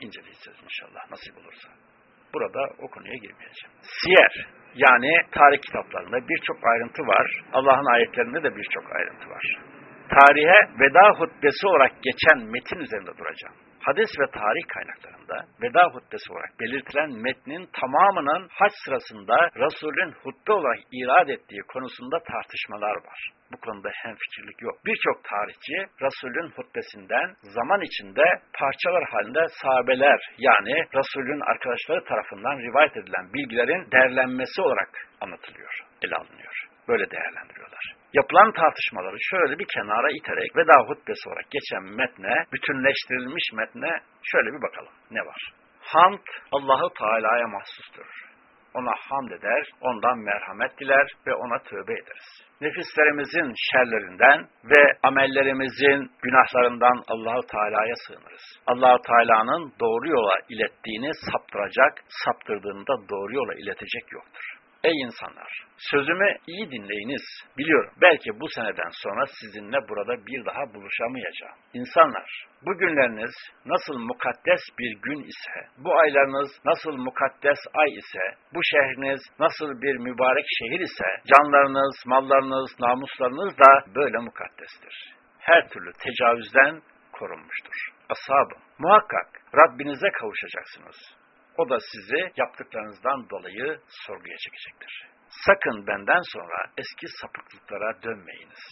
inceleyeceğiz inşallah nasip olursa. Burada o konuya girmeyeceğim. Siyer, yani tarih kitaplarında birçok ayrıntı var. Allah'ın ayetlerinde de birçok ayrıntı var. Tarihe veda hutbesi olarak geçen metin üzerinde duracağım. Hadis ve tarih kaynaklarında veda hutbesi olarak belirtilen metnin tamamının haç sırasında Resulün hutbe olarak irad ettiği konusunda tartışmalar var. Bu konuda hemfikirlik yok. Birçok tarihçi Resulün hutbesinden zaman içinde parçalar halinde sahabeler yani Resulün arkadaşları tarafından rivayet edilen bilgilerin değerlenmesi olarak anlatılıyor, ele alınıyor. Böyle değerlendiriyorlar. Yapılan tartışmaları şöyle bir kenara iterek veda hutbesi olarak geçen metne, bütünleştirilmiş metne şöyle bir bakalım. Ne var? Hamd Allahu Teala'ya mahsustur. Ona hamd eder, ondan merhamet diler ve ona tövbe ederiz. Nefislerimizin şerlerinden ve amellerimizin günahlarından Allahu Teala'ya sığınırız. Allahu Teala'nın doğru yola ilettiğini saptıracak, saptırdığında doğru yola iletecek yoktur. Ey insanlar! Sözümü iyi dinleyiniz. Biliyorum belki bu seneden sonra sizinle burada bir daha buluşamayacağım. İnsanlar, bu günleriniz nasıl mukaddes bir gün ise, bu aylarınız nasıl mukaddes ay ise, bu şehriniz nasıl bir mübarek şehir ise, canlarınız, mallarınız, namuslarınız da böyle mukaddestir. Her türlü tecavüzden korunmuştur. Ashabım, muhakkak Rabbinize kavuşacaksınız. O da sizi yaptıklarınızdan dolayı sorguya çekecektir. Sakın benden sonra eski sapıklıklara dönmeyiniz.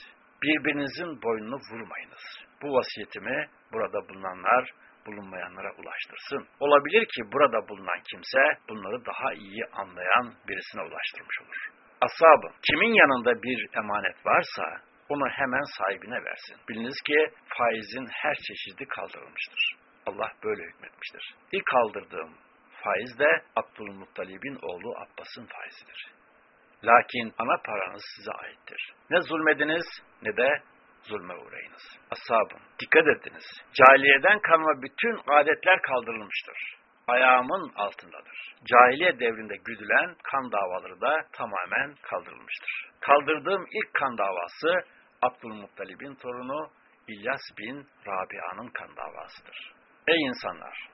Birbirinizin boynunu vurmayınız. Bu vasiyetimi burada bulunanlar bulunmayanlara ulaştırsın. Olabilir ki burada bulunan kimse bunları daha iyi anlayan birisine ulaştırmış olur. Asabım, kimin yanında bir emanet varsa onu hemen sahibine versin. Biliniz ki faizin her çeşidi kaldırılmıştır. Allah böyle hükmetmiştir. İlk kaldırdığım faiz de Abdülmuttalib'in oğlu Abbas'ın faizidir. Lakin ana paranız size aittir. Ne zulmediniz ne de zulme uğrayınız. Asabım, dikkat ediniz. Cahiliyeden kalma bütün adetler kaldırılmıştır. Ayağımın altındadır. Cahiliye devrinde güdülen kan davaları da tamamen kaldırılmıştır. Kaldırdığım ilk kan davası Abdülmuttalib'in torunu İlyas bin Rabia'nın kan davasıdır. Ey insanlar!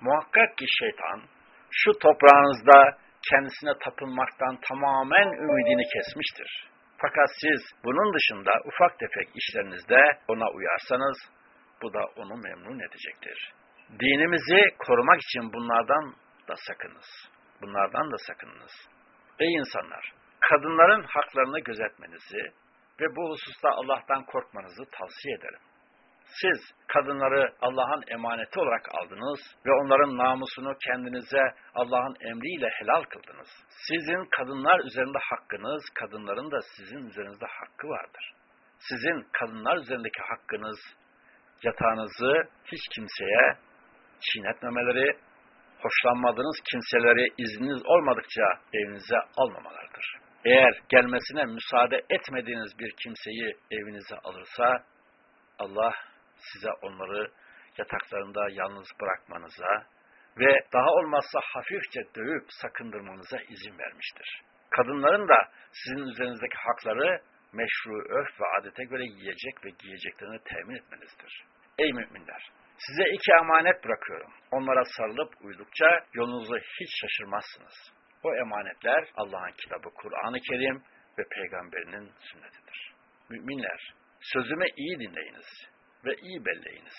Muhakkak ki şeytan şu toprağınızda kendisine tapınmaktan tamamen ümidini kesmiştir. Fakat siz bunun dışında ufak tefek işlerinizde ona uyarsanız bu da onu memnun edecektir. Dinimizi korumak için bunlardan da sakınız. Bunlardan da sakınınız. Ey insanlar! Kadınların haklarını gözetmenizi ve bu hususta Allah'tan korkmanızı tavsiye ederim. Siz kadınları Allah'ın emaneti olarak aldınız ve onların namusunu kendinize Allah'ın emriyle helal kıldınız. Sizin kadınlar üzerinde hakkınız, kadınların da sizin üzerinizde hakkı vardır. Sizin kadınlar üzerindeki hakkınız, yatağınızı hiç kimseye çiğnetmemeleri, hoşlanmadığınız kimseleri izniniz olmadıkça evinize almamalarıdır. Eğer gelmesine müsaade etmediğiniz bir kimseyi evinize alırsa, Allah size onları yataklarında yalnız bırakmanıza ve daha olmazsa hafifçe dövüp sakındırmanıza izin vermiştir. Kadınların da sizin üzerinizdeki hakları meşru örf ve adete göre yiyecek ve giyeceklerini temin etmenizdir. Ey müminler! Size iki emanet bırakıyorum. Onlara sarılıp uydukça yolunuzu hiç şaşırmazsınız. O emanetler Allah'ın kitabı Kur'an-ı Kerim ve peygamberinin sünnetidir. müminler, sözümü iyi dinleyiniz ve iyi belleyiniz.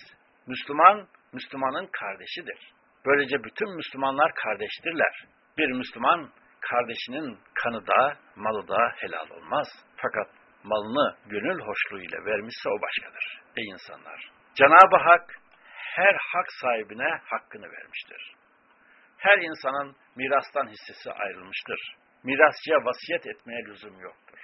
Müslüman, Müslümanın kardeşidir. Böylece bütün Müslümanlar kardeştirler. Bir Müslüman kardeşinin kanı da, malı da helal olmaz. Fakat malını gönül hoşluğuyla vermişse o başkadır. Ey insanlar! Cenab-ı Hak her hak sahibine hakkını vermiştir. Her insanın mirastan hissesi ayrılmıştır. Mirasçıya vasiyet etmeye lüzum yoktur.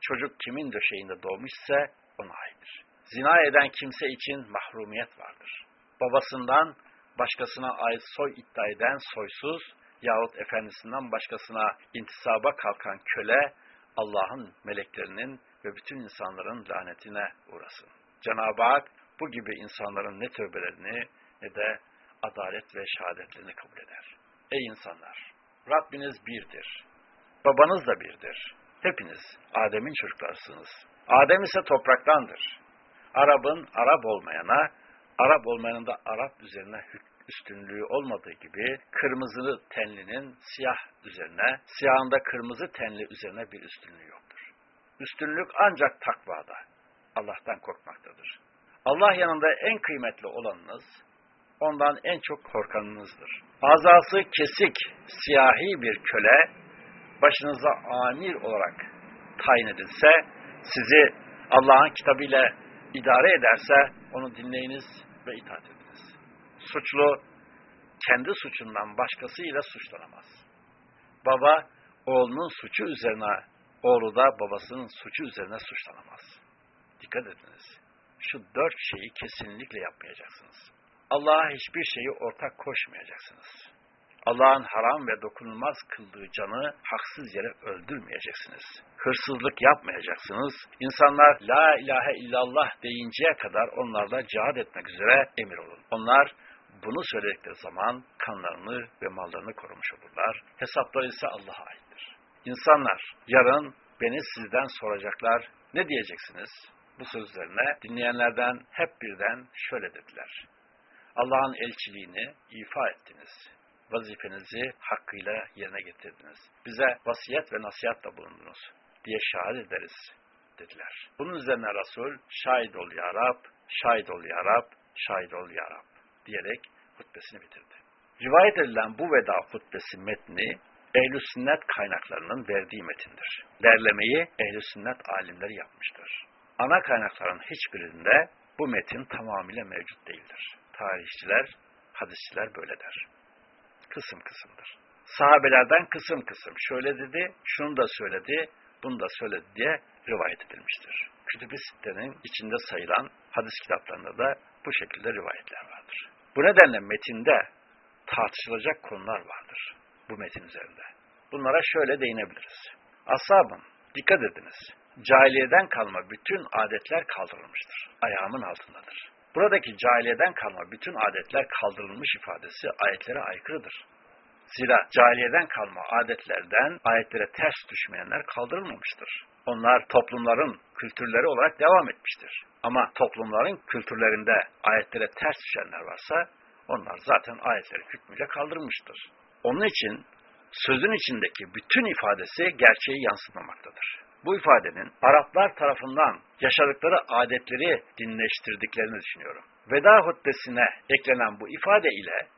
Çocuk kimin döşeğinde doğmuşsa ona aittir. Zina eden kimse için mahrumiyet vardır. Babasından başkasına ait soy iddia eden soysuz yahut efendisinden başkasına intisaba kalkan köle Allah'ın meleklerinin ve bütün insanların lanetine uğrasın. Cenab-ı Hak bu gibi insanların ne tövbelerini ne de adalet ve şehadetlerini kabul eder. Ey insanlar! Rabbiniz birdir. Babanız da birdir. Hepiniz Adem'in çocuklarısınız. Adem ise topraktandır. Arap'ın Arap olmayana, Arap olmayanın da Arap üzerine üstünlüğü olmadığı gibi kırmızılı tenlinin siyah üzerine, siyahında kırmızı tenli üzerine bir üstünlüğü yoktur. Üstünlük ancak takvada, Allah'tan korkmaktadır. Allah yanında en kıymetli olanınız, ondan en çok korkanınızdır. Azası kesik, siyahi bir köle, başınıza amir olarak tayin edilse, sizi Allah'ın kitabıyla idare ederse, onu dinleyiniz ve itaat ediniz. Suçlu, kendi suçundan başkasıyla suçlanamaz. Baba, oğlunun suçu üzerine, oğlu da babasının suçu üzerine suçlanamaz. Dikkat ediniz. Şu dört şeyi kesinlikle yapmayacaksınız. Allah'a hiçbir şeyi ortak koşmayacaksınız. Allah'ın haram ve dokunulmaz kıldığı canı haksız yere öldürmeyeceksiniz. Hırsızlık yapmayacaksınız. İnsanlar la ilahe illallah deyinceye kadar onlarla cihad etmek üzere emir olun. Onlar bunu söyledikleri zaman kanlarını ve mallarını korumuş olurlar. Hesapları ise Allah'a aittir. İnsanlar yarın beni sizden soracaklar. Ne diyeceksiniz? Bu sözlerine dinleyenlerden hep birden şöyle dediler. Allah'ın elçiliğini ifa ettiniz vazifenizi hakkıyla yerine getirdiniz. Bize vasiyet ve nasihatle bulundunuz diye şahit ederiz dediler. Bunun üzerine Resul şahit ol ya Rab, şahit ol ya Rab, şahit ol ya Rab diyerek hutbesini bitirdi. Rivayet edilen bu veda hutbesi metni ehl Sünnet kaynaklarının verdiği metindir. Derlemeyi ehl Sünnet alimleri yapmıştır. Ana kaynakların hiçbirinde bu metin tamamıyla mevcut değildir. Tarihçiler, hadisçiler böyle der kısım kısımdır. Sahabelerden kısım kısım şöyle dedi, şunu da söyledi, bunu da söyledi diye rivayet edilmiştir. Kütüb-i Sitte'nin içinde sayılan hadis kitaplarında da bu şekilde rivayetler vardır. Bu nedenle metinde tartışılacak konular vardır bu metin üzerinde. Bunlara şöyle değinebiliriz. Asabım, dikkat ediniz. Cahiliyeden kalma bütün adetler kaldırılmıştır. Ayağımın altındadır. Buradaki cahiliyeden kalma bütün adetler kaldırılmış ifadesi ayetlere aykırıdır. Zira cahiliyeden kalma adetlerden ayetlere ters düşmeyenler kaldırılmamıştır. Onlar toplumların kültürleri olarak devam etmiştir. Ama toplumların kültürlerinde ayetlere ters düşenler varsa onlar zaten ayetleri hükmüyle kaldırılmıştır. Onun için sözün içindeki bütün ifadesi gerçeği yansıtmamaktadır bu ifadenin Araplar tarafından yaşadıkları adetleri dinleştirdiklerini düşünüyorum. Veda hutbesine eklenen bu ifade ile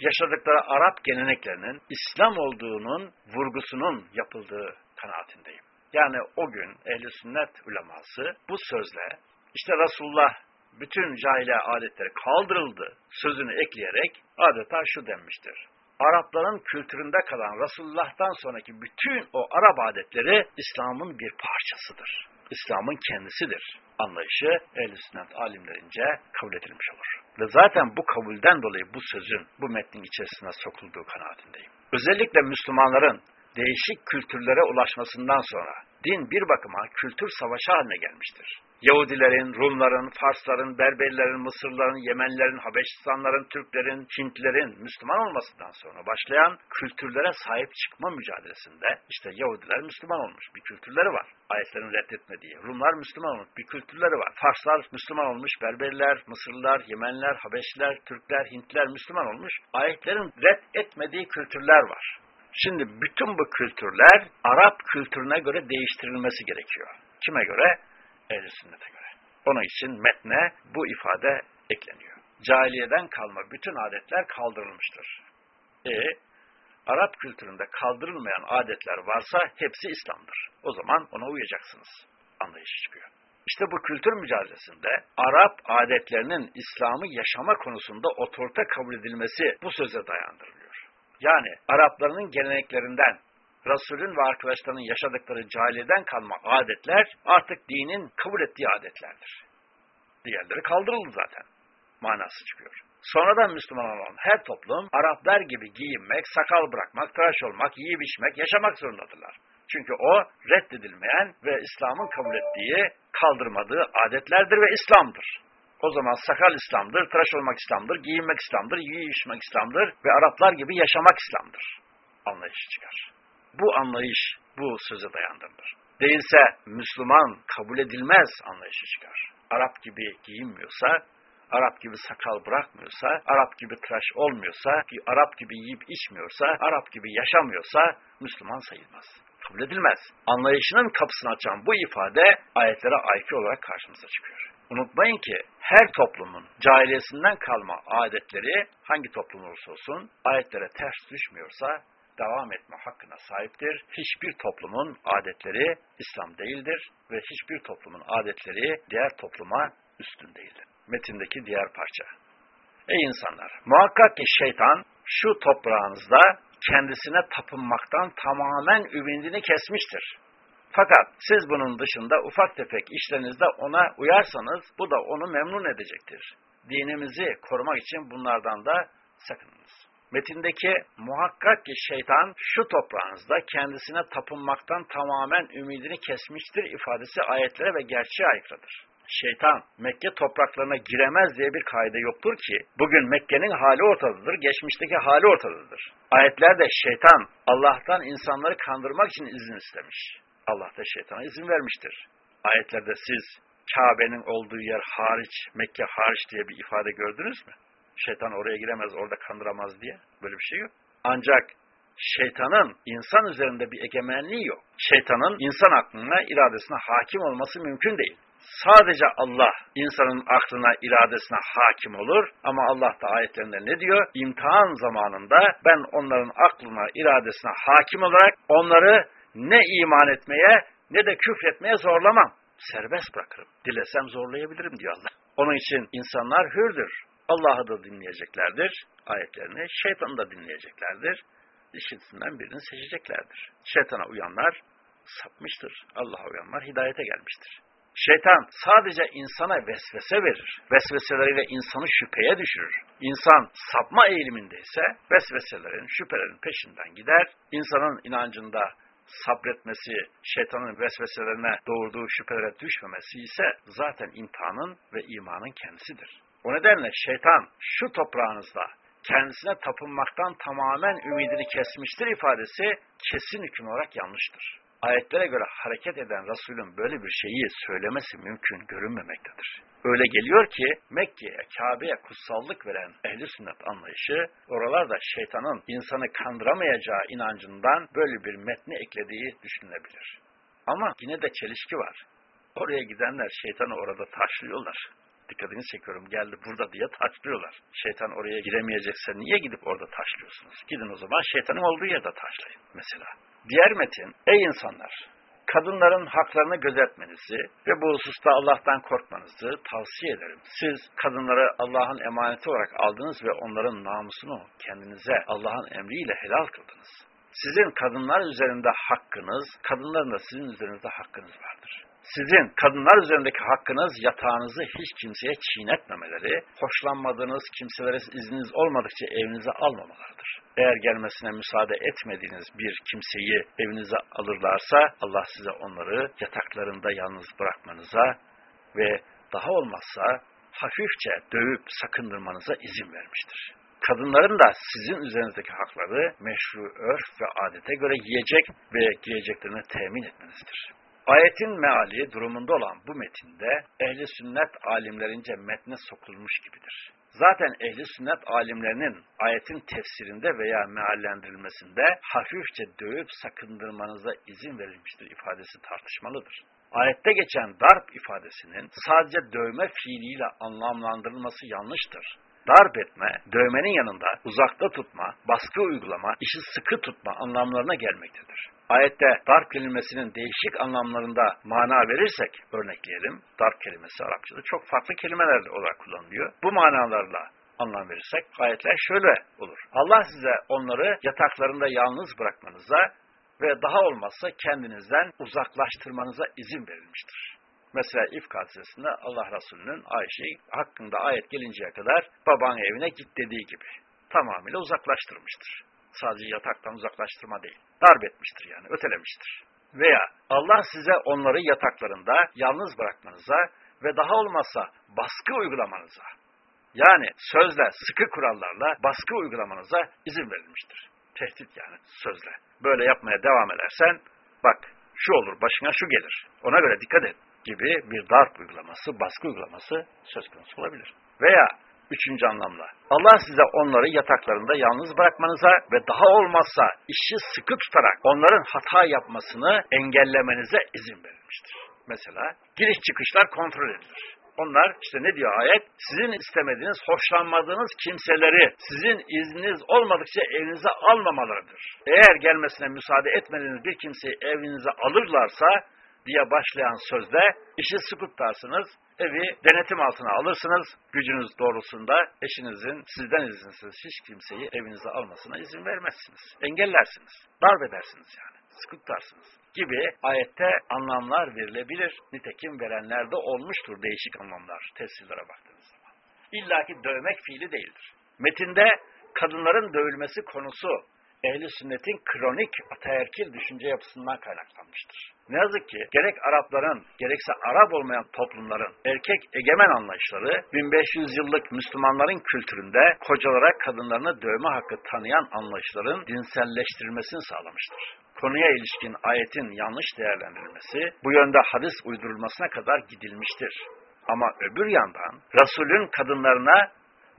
yaşadıkları Arap geleneklerinin İslam olduğunun vurgusunun yapıldığı kanaatindeyim. Yani o gün ehli sünnet uleması bu sözle işte Resulullah bütün cahile adetleri kaldırıldı sözünü ekleyerek adeta şu denmiştir. Arapların kültüründe kalan Resulullah'tan sonraki bütün o Arap adetleri İslam'ın bir parçasıdır. İslam'ın kendisidir. Anlayışı ehl sünnet alimlerince kabul edilmiş olur. Ve zaten bu kabulden dolayı bu sözün bu metnin içerisine sokulduğu kanaatindeyim. Özellikle Müslümanların değişik kültürlere ulaşmasından sonra din bir bakıma kültür savaşı haline gelmiştir. Yahudilerin, Rumların, Farsların, Berberlerin, Mısırların, Yemenlerin, Habeşistanların, Türklerin, Hintlerin Müslüman olmasından sonra başlayan kültürlere sahip çıkma mücadelesinde işte Yahudiler Müslüman olmuş bir kültürleri var. Ayetlerin reddetmediği. Rumlar Müslüman olmuş bir kültürleri var. Farslar Müslüman olmuş, Berberler, Mısırlılar, Yemenler, Habeşliler, Türkler, Hintler Müslüman olmuş. Ayetlerin reddetmediği kültürler var. Şimdi bütün bu kültürler Arap kültürüne göre değiştirilmesi gerekiyor. Kime göre? ehli sünnete göre. Onun için metne bu ifade ekleniyor. Cahiliyeden kalma bütün adetler kaldırılmıştır. E, Arap kültüründe kaldırılmayan adetler varsa hepsi İslam'dır. O zaman ona uyacaksınız. Anlayışı çıkıyor. İşte bu kültür mücadelesinde Arap adetlerinin İslam'ı yaşama konusunda otorite kabul edilmesi bu söze dayandırılıyor. Yani Arapların geleneklerinden, Resulün ve arkadaşlarının yaşadıkları cahiliyeden kalma adetler artık dinin kabul ettiği adetlerdir. Diğerleri kaldırıldı zaten. Manası çıkıyor. Sonradan Müslüman olan her toplum Araplar gibi giyinmek, sakal bırakmak, tıraş olmak, yiyip içmek, yaşamak zorundadırlar. Çünkü o reddedilmeyen ve İslam'ın kabul ettiği, kaldırmadığı adetlerdir ve İslam'dır. O zaman sakal İslam'dır, tıraş olmak İslam'dır, giyinmek İslam'dır, yiyip içmek İslam'dır ve Araplar gibi yaşamak İslam'dır. Anlayışı çıkar. Bu anlayış bu söze dayandırılır. Değilse Müslüman kabul edilmez anlayışı çıkar. Arap gibi giyinmiyorsa, Arap gibi sakal bırakmıyorsa, Arap gibi tıraş olmuyorsa, Arap gibi yiyip içmiyorsa, Arap gibi yaşamıyorsa Müslüman sayılmaz. Kabul edilmez. Anlayışının kapısını açan bu ifade ayetlere aykırı olarak karşımıza çıkıyor. Unutmayın ki her toplumun cahiliyesinden kalma adetleri hangi toplum olursa olsun ayetlere ters düşmüyorsa devam etme hakkına sahiptir. Hiçbir toplumun adetleri İslam değildir ve hiçbir toplumun adetleri diğer topluma üstün değildir. Metindeki diğer parça. Ey insanlar! Muhakkak ki şeytan şu toprağınızda kendisine tapınmaktan tamamen ümidini kesmiştir. Fakat siz bunun dışında ufak tefek işlerinizde ona uyarsanız bu da onu memnun edecektir. Dinimizi korumak için bunlardan da sakınınız. Metindeki muhakkak ki şeytan şu toprağınızda kendisine tapınmaktan tamamen ümidini kesmiştir ifadesi ayetlere ve gerçeğe aykırıdır. Şeytan Mekke topraklarına giremez diye bir kaide yoktur ki bugün Mekke'nin hali ortadadır, geçmişteki hali ortadadır. Ayetlerde şeytan Allah'tan insanları kandırmak için izin istemiş. Allah da şeytana izin vermiştir. Ayetlerde siz Kabe'nin olduğu yer hariç, Mekke hariç diye bir ifade gördünüz mü? Şeytan oraya giremez, orada kandıramaz diye. Böyle bir şey yok. Ancak şeytanın insan üzerinde bir egemenliği yok. Şeytanın insan aklına, iradesine hakim olması mümkün değil. Sadece Allah insanın aklına, iradesine hakim olur ama Allah da ayetlerinde ne diyor? İmtihan zamanında ben onların aklına, iradesine hakim olarak onları ne iman etmeye ne de küfretmeye zorlamam. Serbest bırakırım. Dilesem zorlayabilirim diyor Allah. Onun için insanlar hürdür. Allah'ı da dinleyeceklerdir. Ayetlerini şeytanı da dinleyeceklerdir. İşitisinden birini seçeceklerdir. Şeytana uyanlar sapmıştır. Allah'a uyanlar hidayete gelmiştir. Şeytan sadece insana vesvese verir. Vesveseleriyle insanı şüpheye düşürür. İnsan sapma eğilimindeyse vesveselerin, şüphelerin peşinden gider. İnsanın inancında sabretmesi, şeytanın vesveselerine doğurduğu şüphelere düşmemesi ise zaten imtihanın ve imanın kendisidir. O nedenle şeytan şu toprağınızda kendisine tapınmaktan tamamen ümidini kesmiştir ifadesi kesin hüküm olarak yanlıştır. Ayetlere göre hareket eden Resulün böyle bir şeyi söylemesi mümkün görünmemektedir. Öyle geliyor ki Mekke'ye, Kabe'ye kutsallık veren ehli sünnet anlayışı oralarda şeytanın insanı kandıramayacağı inancından böyle bir metni eklediği düşünülebilir. Ama yine de çelişki var. Oraya gidenler şeytanı orada taşlıyorlar dikkatini çekiyorum geldi burada diye taşlıyorlar. Şeytan oraya giremeyecekse niye gidip orada taşlıyorsunuz? Gidin o zaman şeytanın olduğu yerde taşlayın mesela. Diğer metin, ey insanlar! Kadınların haklarını gözetmenizi ve bu hususta Allah'tan korkmanızı tavsiye ederim. Siz kadınları Allah'ın emaneti olarak aldınız ve onların namusunu kendinize Allah'ın emriyle helal kıldınız. Sizin kadınlar üzerinde hakkınız, kadınların da sizin üzerinizde hakkınız vardır. Sizin kadınlar üzerindeki hakkınız yatağınızı hiç kimseye çiğnetmemeleri, hoşlanmadığınız kimselere izniniz olmadıkça evinize almamalarıdır. Eğer gelmesine müsaade etmediğiniz bir kimseyi evinize alırlarsa Allah size onları yataklarında yalnız bırakmanıza ve daha olmazsa hafifçe dövüp sakındırmanıza izin vermiştir. Kadınların da sizin üzerinizdeki hakları meşru örf ve adete göre yiyecek ve giyeceklerini temin etmenizdir. Ayetin meali durumunda olan bu metinde ehli sünnet alimlerince metne sokulmuş gibidir. Zaten ehli sünnet alimlerinin ayetin tefsirinde veya meallendirilmesinde hafifçe dövüp sakındırmanıza izin verilmiştir ifadesi tartışmalıdır. Ayette geçen darp ifadesinin sadece dövme fiiliyle anlamlandırılması yanlıştır. Darp etme, dövmenin yanında uzakta tutma, baskı uygulama, işi sıkı tutma anlamlarına gelmektedir. Ayette darp kelimesinin değişik anlamlarında mana verirsek, örnekleyelim, darp kelimesi Arapçada çok farklı kelimeler olarak kullanılıyor. Bu manalarla anlam verirsek ayetler şöyle olur. Allah size onları yataklarında yalnız bırakmanıza ve daha olmazsa kendinizden uzaklaştırmanıza izin verilmiştir. Mesela İfk hadisesinde Allah Resulü'nün Ayşe'yi hakkında ayet gelinceye kadar baban evine git dediği gibi tamamıyla uzaklaştırmıştır. Sadece yataktan uzaklaştırma değil. Darp etmiştir yani, ötelemiştir. Veya Allah size onları yataklarında yalnız bırakmanıza ve daha olmazsa baskı uygulamanıza, yani sözle, sıkı kurallarla baskı uygulamanıza izin verilmiştir. Tehdit yani sözle. Böyle yapmaya devam edersen, bak şu olur, başına şu gelir. Ona göre dikkat et gibi bir darp uygulaması, baskı uygulaması söz konusu olabilir. Veya üçüncü anlamda, Allah size onları yataklarında yalnız bırakmanıza ve daha olmazsa işi sıkı tutarak onların hata yapmasını engellemenize izin verilmiştir. Mesela giriş çıkışlar kontrol edilir. Onlar işte ne diyor ayet? Sizin istemediğiniz, hoşlanmadığınız kimseleri sizin izniniz olmadıkça evinize almamalarıdır. Eğer gelmesine müsaade etmediğiniz bir kimseyi evinize alırlarsa diye başlayan sözde işi sıkı tutarsınız, evi denetim altına alırsınız, gücünüz doğrusunda eşinizin sizden izinsiz hiç kimseyi evinize almasına izin vermezsiniz. Engellersiniz, darp edersiniz yani, sıkı tutarsınız gibi ayette anlamlar verilebilir. Nitekim verenlerde olmuştur değişik anlamlar tefsirlere baktığınız zaman. İlla ki dövmek fiili değildir. Metinde kadınların dövülmesi konusu ehli sünnetin kronik ataerkil düşünce yapısından kaynaklanmıştır. Ne yazık ki gerek Arapların gerekse Arap olmayan toplumların erkek egemen anlayışları 1500 yıllık Müslümanların kültüründe kocalara kadınlarını dövme hakkı tanıyan anlayışların dinselleştirilmesini sağlamıştır. Konuya ilişkin ayetin yanlış değerlendirilmesi bu yönde hadis uydurulmasına kadar gidilmiştir. Ama öbür yandan Resulün kadınlarına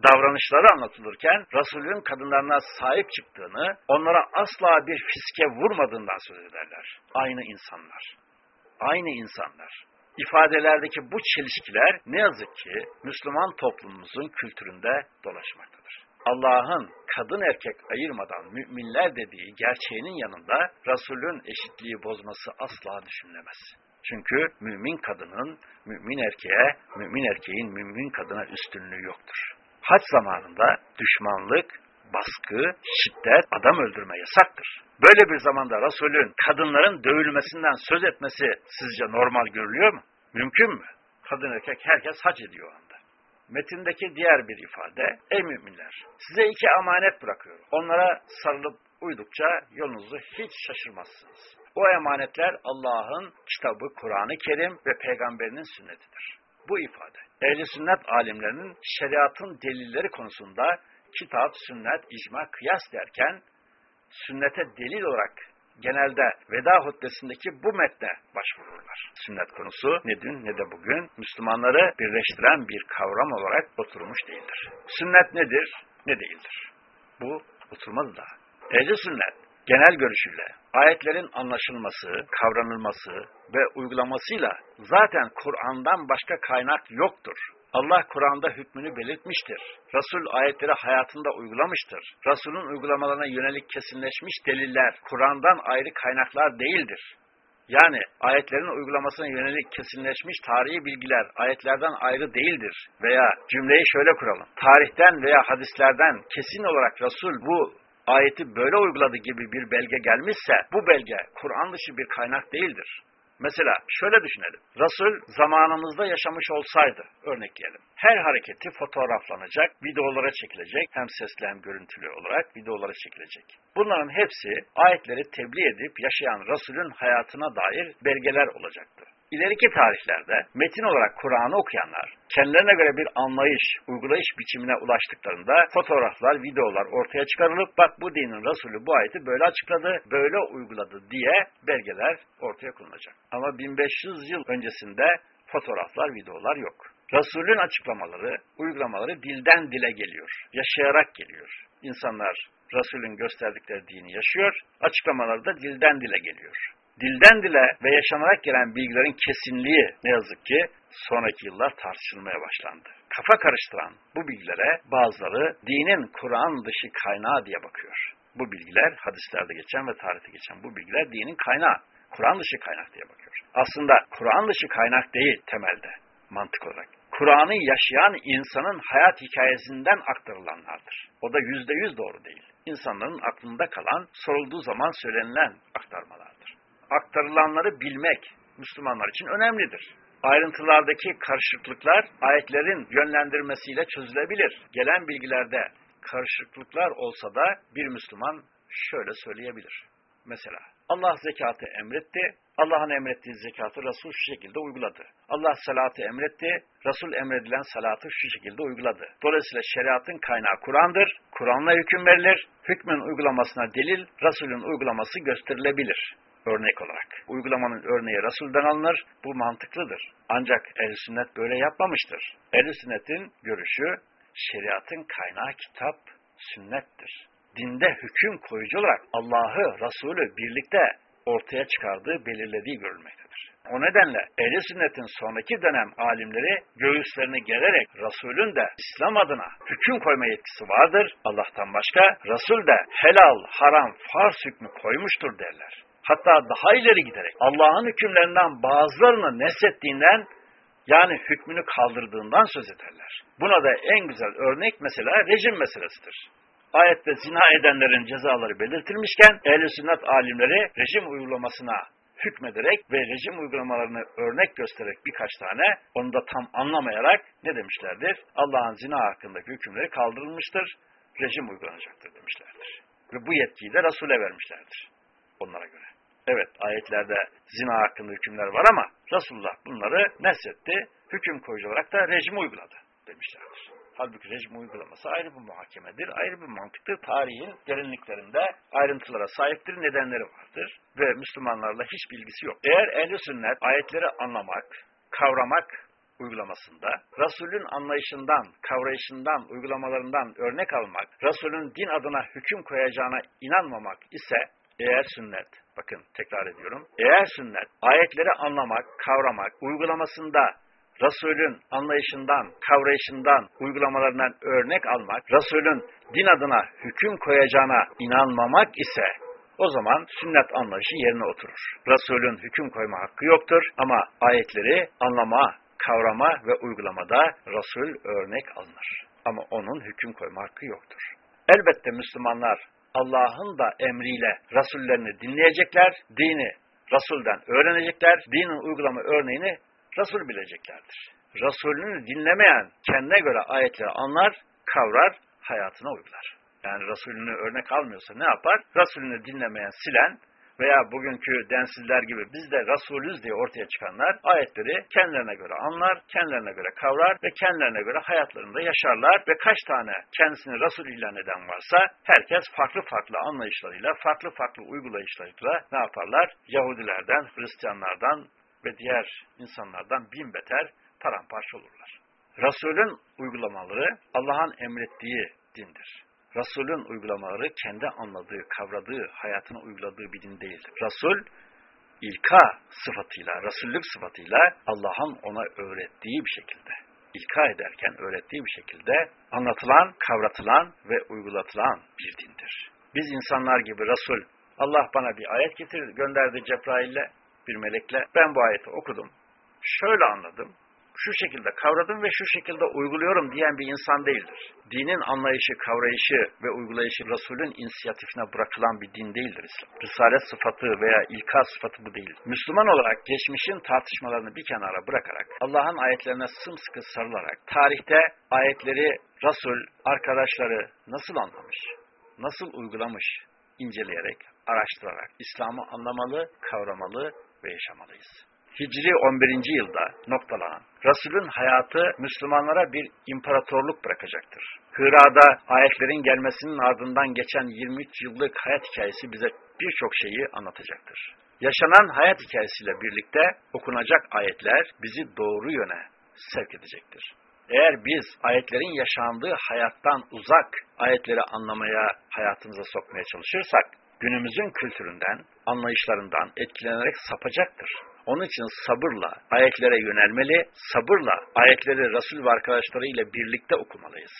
davranışları anlatılırken Resulün kadınlarına sahip çıktığını, onlara asla bir fiske vurmadığından söz ederler. Aynı insanlar. Aynı insanlar. İfadelerdeki bu çelişkiler ne yazık ki Müslüman toplumumuzun kültüründe dolaşmaktadır. Allah'ın kadın erkek ayırmadan müminler dediği gerçeğinin yanında Resulün eşitliği bozması asla düşünülemez. Çünkü mümin kadının mümin erkeğe, mümin erkeğin mümin kadına üstünlüğü yoktur. Haç zamanında düşmanlık, baskı, şiddet, adam öldürme yasaktır. Böyle bir zamanda Resulün kadınların dövülmesinden söz etmesi sizce normal görülüyor mu? Mümkün mü? Kadın erkek herkes hac ediyor o anda. Metindeki diğer bir ifade, ey müminler size iki emanet bırakıyorum. Onlara sarılıp uydukça yolunuzu hiç şaşırmazsınız. O emanetler Allah'ın kitabı Kur'an-ı Kerim ve peygamberinin sünnetidir. Bu ifade, ehli sünnet alimlerinin şeriatın delilleri konusunda kitap, sünnet, icma, kıyas derken sünnete delil olarak genelde veda hutbesindeki bu metne başvururlar. Sünnet konusu ne dün ne de bugün Müslümanları birleştiren bir kavram olarak oturmuş değildir. Sünnet nedir, ne değildir? Bu oturmadı da. Ehli sünnet genel görüşüyle ayetlerin anlaşılması, kavranılması ve uygulamasıyla zaten Kur'an'dan başka kaynak yoktur. Allah Kur'an'da hükmünü belirtmiştir. Resul ayetleri hayatında uygulamıştır. Resul'ün uygulamalarına yönelik kesinleşmiş deliller Kur'an'dan ayrı kaynaklar değildir. Yani ayetlerin uygulamasına yönelik kesinleşmiş tarihi bilgiler ayetlerden ayrı değildir. Veya cümleyi şöyle kuralım. Tarihten veya hadislerden kesin olarak Resul bu ayeti böyle uyguladı gibi bir belge gelmişse bu belge Kur'an dışı bir kaynak değildir. Mesela şöyle düşünelim. Resul zamanımızda yaşamış olsaydı, örnekleyelim. Her hareketi fotoğraflanacak, videolara çekilecek, hem sesli hem görüntülü olarak videolara çekilecek. Bunların hepsi ayetleri tebliğ edip yaşayan Resulün hayatına dair belgeler olacaktı. İleriki tarihlerde metin olarak Kur'an'ı okuyanlar kendilerine göre bir anlayış, uygulayış biçimine ulaştıklarında fotoğraflar, videolar ortaya çıkarılıp bak bu dinin Resulü bu ayeti böyle açıkladı, böyle uyguladı diye belgeler ortaya konulacak. Ama 1500 yıl öncesinde fotoğraflar, videolar yok. Resulün açıklamaları, uygulamaları dilden dile geliyor, yaşayarak geliyor. İnsanlar Resulün gösterdikleri dini yaşıyor, açıklamaları da dilden dile geliyor dilden dile ve yaşanarak gelen bilgilerin kesinliği ne yazık ki sonraki yıllar tartışılmaya başlandı. Kafa karıştıran bu bilgilere bazıları dinin Kur'an dışı kaynağı diye bakıyor. Bu bilgiler hadislerde geçen ve tarihte geçen bu bilgiler dinin kaynağı. Kur'an dışı kaynak diye bakıyor. Aslında Kur'an dışı kaynak değil temelde mantık olarak. Kur'an'ı yaşayan insanın hayat hikayesinden aktarılanlardır. O da yüzde yüz doğru değil. İnsanların aklında kalan, sorulduğu zaman söylenilen aktarmalardır. Aktarılanları bilmek Müslümanlar için önemlidir. Ayrıntılardaki karışıklıklar ayetlerin yönlendirmesiyle çözülebilir. Gelen bilgilerde karışıklıklar olsa da bir Müslüman şöyle söyleyebilir. Mesela Allah zekatı emretti, Allah'ın emrettiği zekatı Resul şu şekilde uyguladı. Allah salatı emretti, Resul emredilen salatı şu şekilde uyguladı. Dolayısıyla şeriatın kaynağı Kur'an'dır, Kur'an'la hüküm verilir, hükmün uygulamasına delil, Resul'ün uygulaması gösterilebilir örnek olarak. Uygulamanın örneği Resul'den alınır, bu mantıklıdır. Ancak ehl sünnet böyle yapmamıştır. ehl sünnetin görüşü, şeriatın kaynağı kitap, sünnettir. Dinde hüküm koyucu olarak Allah'ı, Resulü birlikte ortaya çıkardığı, belirlediği görülmektedir. O nedenle ehl sünnetin sonraki dönem alimleri göğüslerini gererek Resulün de İslam adına hüküm koyma yetkisi vardır. Allah'tan başka Resul de helal, haram, farz hükmü koymuştur derler. Hatta daha ileri giderek Allah'ın hükümlerinden bazılarını neslettiğinden yani hükmünü kaldırdığından söz ederler. Buna da en güzel örnek mesela rejim meselesidir. Ayette zina edenlerin cezaları belirtilmişken ehl sünnet alimleri rejim uygulamasına hükmederek ve rejim uygulamalarını örnek göstererek birkaç tane onu da tam anlamayarak ne demişlerdir? Allah'ın zina hakkındaki hükümleri kaldırılmıştır, rejim uygulanacaktır demişlerdir. Ve bu yetkiyi de Resul'e vermişlerdir onlara göre. Evet ayetlerde zina hakkında hükümler var ama Resulullah bunları nesletti, hüküm koyucu olarak da rejim uyguladı demişlerdir. Halbuki rejim uygulaması ayrı bir muhakemedir, ayrı bir mantıktır. Tarihin derinliklerinde ayrıntılara sahiptir, nedenleri vardır ve Müslümanlarla hiç bilgisi yok. Eğer ehl sünnet ayetleri anlamak, kavramak uygulamasında, Resulün anlayışından, kavrayışından, uygulamalarından örnek almak, Resulün din adına hüküm koyacağına inanmamak ise eğer sünnet, bakın tekrar ediyorum, eğer sünnet ayetleri anlamak, kavramak, uygulamasında Resulün anlayışından, kavrayışından, uygulamalarından örnek almak, Resulün din adına hüküm koyacağına inanmamak ise o zaman sünnet anlayışı yerine oturur. Resulün hüküm koyma hakkı yoktur ama ayetleri anlama, kavrama ve uygulamada Resul örnek alınır. Ama onun hüküm koyma hakkı yoktur. Elbette Müslümanlar Allah'ın da emriyle Resullerini dinleyecekler, dini Resul'den öğrenecekler, dinin uygulama örneğini Resul bileceklerdir. Resulünü dinlemeyen kendine göre ayetleri anlar, kavrar, hayatına uygular. Yani Resulünü örnek almıyorsa ne yapar? Resulünü dinlemeyen silen veya bugünkü densizler gibi biz de Resulüz diye ortaya çıkanlar ayetleri kendilerine göre anlar, kendilerine göre kavrar ve kendilerine göre hayatlarında yaşarlar ve kaç tane kendisini Resul ilan eden varsa herkes farklı farklı anlayışlarıyla, farklı farklı uygulayışlarıyla ne yaparlar? Yahudilerden, Hristiyanlardan ve diğer insanlardan bin beter paramparça olurlar. Resulün uygulamaları Allah'ın emrettiği dindir. Resulün uygulamaları kendi anladığı, kavradığı, hayatına uyguladığı bir din değildir. Resul, ilka sıfatıyla, Resullük sıfatıyla Allah'ın ona öğrettiği bir şekilde, ilka ederken öğrettiği bir şekilde anlatılan, kavratılan ve uygulatılan bir dindir. Biz insanlar gibi Resul, Allah bana bir ayet getir, gönderdi Cebrail'le, bir melekle, ben bu ayeti okudum, şöyle anladım, şu şekilde kavradım ve şu şekilde uyguluyorum diyen bir insan değildir. Dinin anlayışı, kavrayışı ve uygulayışı Resulün inisiyatifine bırakılan bir din değildir İslam. Risalet sıfatı veya ilka sıfatı bu değil. Müslüman olarak geçmişin tartışmalarını bir kenara bırakarak, Allah'ın ayetlerine sımsıkı sarılarak, tarihte ayetleri Resul, arkadaşları nasıl anlamış, nasıl uygulamış inceleyerek, araştırarak İslam'ı anlamalı, kavramalı ve yaşamalıyız. Hicri 11. yılda noktalanan Resul'ün hayatı Müslümanlara bir imparatorluk bırakacaktır. Hıra'da ayetlerin gelmesinin ardından geçen 23 yıllık hayat hikayesi bize birçok şeyi anlatacaktır. Yaşanan hayat hikayesiyle birlikte okunacak ayetler bizi doğru yöne sevk edecektir. Eğer biz ayetlerin yaşandığı hayattan uzak ayetleri anlamaya, hayatımıza sokmaya çalışırsak, günümüzün kültüründen, anlayışlarından etkilenerek sapacaktır. Onun için sabırla ayetlere yönelmeli, sabırla ayetleri Resul ve arkadaşlarıyla birlikte okumalıyız.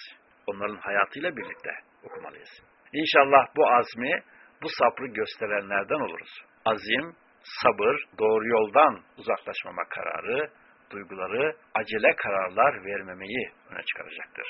Onların hayatıyla birlikte okumalıyız. İnşallah bu azmi, bu sabrı gösterenlerden oluruz. Azim, sabır, doğru yoldan uzaklaşmama kararı, duyguları, acele kararlar vermemeyi öne çıkaracaktır.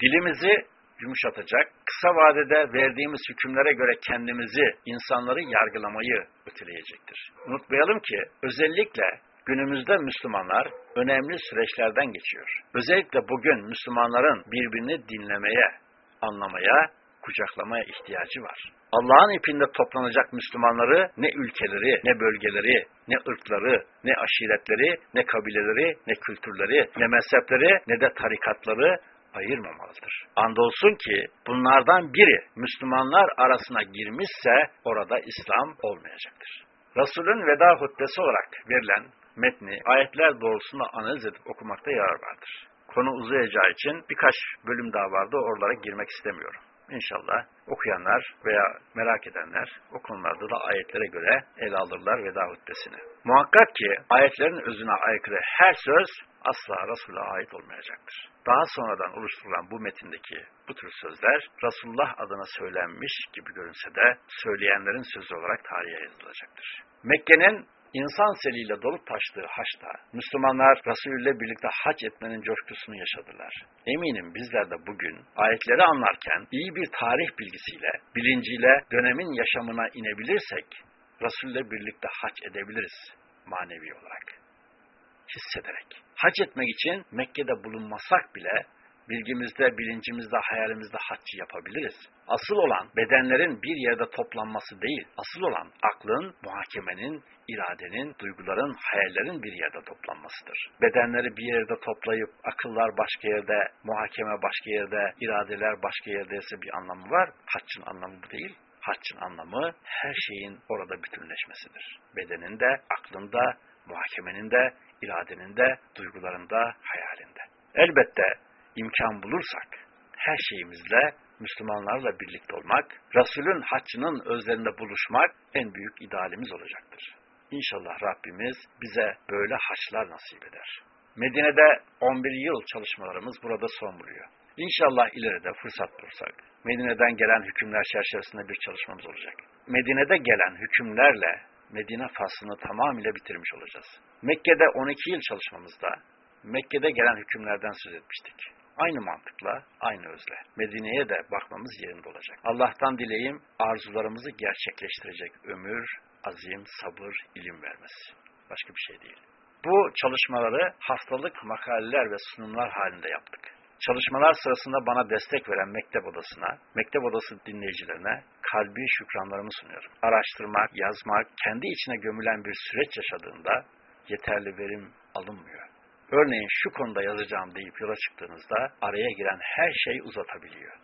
Dilimizi yumuşatacak, kısa vadede verdiğimiz hükümlere göre kendimizi, insanları yargılamayı öteleyecektir. Unutmayalım ki özellikle günümüzde Müslümanlar önemli süreçlerden geçiyor. Özellikle bugün Müslümanların birbirini dinlemeye, anlamaya, kucaklamaya ihtiyacı var. Allah'ın ipinde toplanacak Müslümanları ne ülkeleri, ne bölgeleri, ne ırkları, ne aşiretleri, ne kabileleri, ne kültürleri, ne mezhepleri, ne de tarikatları ayırmamalıdır. Andolsun ki bunlardan biri Müslümanlar arasına girmişse orada İslam olmayacaktır. Resulün veda hutbesi olarak verilen metni ayetler doğrultusunda analiz edip okumakta yarar vardır. Konu uzayacağı için birkaç bölüm daha vardı oralara girmek istemiyorum. İnşallah okuyanlar veya merak edenler o konularda da ayetlere göre ele alırlar veda hutbesini. Muhakkak ki ayetlerin özüne aykırı her söz asla Resul'a ait olmayacaktır. Daha sonradan oluşturulan bu metindeki bu tür sözler Resulullah adına söylenmiş gibi görünse de söyleyenlerin sözü olarak tarihe yazılacaktır. Mekke'nin İnsan seliyle dolup taştığı haçta Müslümanlar Resulü ile birlikte hac etmenin coşkusunu yaşadılar. Eminim bizler de bugün ayetleri anlarken iyi bir tarih bilgisiyle, bilinciyle dönemin yaşamına inebilirsek Resul ile birlikte hac edebiliriz manevi olarak. Hissederek. Hac etmek için Mekke'de bulunmasak bile bilgimizde, bilincimizde, hayalimizde haccı yapabiliriz. Asıl olan bedenlerin bir yerde toplanması değil, asıl olan aklın, muhakemenin, iradenin, duyguların, hayallerin bir yerde toplanmasıdır. Bedenleri bir yerde toplayıp akıllar başka yerde, muhakeme başka yerde, iradeler başka yerdeyse bir anlamı var. Haccın anlamı bu değil. Haccın anlamı her şeyin orada bütünleşmesidir. Bedenin de, aklın da, muhakemenin de, iradenin de, duygularında, hayalinde. Elbette imkan bulursak her şeyimizle Müslümanlarla birlikte olmak, Resulün haccının özlerinde buluşmak en büyük idealimiz olacaktır. İnşallah Rabbimiz bize böyle haçlar nasip eder. Medine'de 11 yıl çalışmalarımız burada son buluyor. İnşallah ileride fırsat bulursak, Medine'den gelen hükümler çerçevesinde bir çalışmamız olacak. Medine'de gelen hükümlerle Medine faslını tamamıyla bitirmiş olacağız. Mekke'de 12 yıl çalışmamızda Mekke'de gelen hükümlerden söz etmiştik. Aynı mantıkla, aynı özle. Medine'ye de bakmamız yerinde olacak. Allah'tan dileyim arzularımızı gerçekleştirecek ömür, azim, sabır, ilim vermesi. Başka bir şey değil. Bu çalışmaları haftalık makaleler ve sunumlar halinde yaptık. Çalışmalar sırasında bana destek veren mektep odasına, mektep odası dinleyicilerine kalbi şükranlarımı sunuyorum. Araştırmak, yazmak, kendi içine gömülen bir süreç yaşadığında yeterli verim alınmıyor. Örneğin şu konuda yazacağım deyip yola çıktığınızda araya giren her şey uzatabiliyor.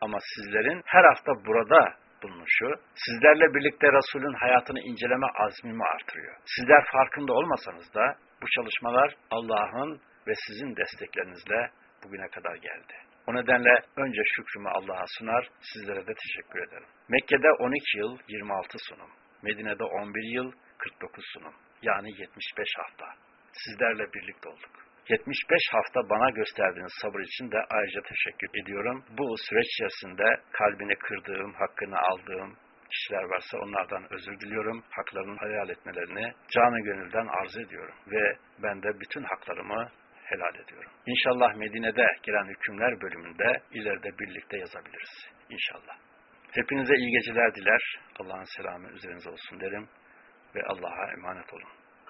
Ama sizlerin her hafta burada bulunuşu, sizlerle birlikte Resul'ün hayatını inceleme azmimi artırıyor. Sizler farkında olmasanız da bu çalışmalar Allah'ın ve sizin desteklerinizle bugüne kadar geldi. O nedenle önce şükrümü Allah'a sunar, sizlere de teşekkür ederim. Mekke'de 12 yıl 26 sunum, Medine'de 11 yıl 49 sunum, yani 75 hafta sizlerle birlikte olduk. 75 hafta bana gösterdiğiniz sabır için de ayrıca teşekkür ediyorum. Bu süreç içerisinde kalbini kırdığım, hakkını aldığım kişiler varsa onlardan özür diliyorum. Haklarını hayal etmelerini canı gönülden arz ediyorum. Ve ben de bütün haklarımı helal ediyorum. İnşallah Medine'de giren hükümler bölümünde ileride birlikte yazabiliriz. İnşallah. Hepinize iyi geceler diler. Allah'ın selamı üzerinize olsun derim ve Allah'a emanet olun.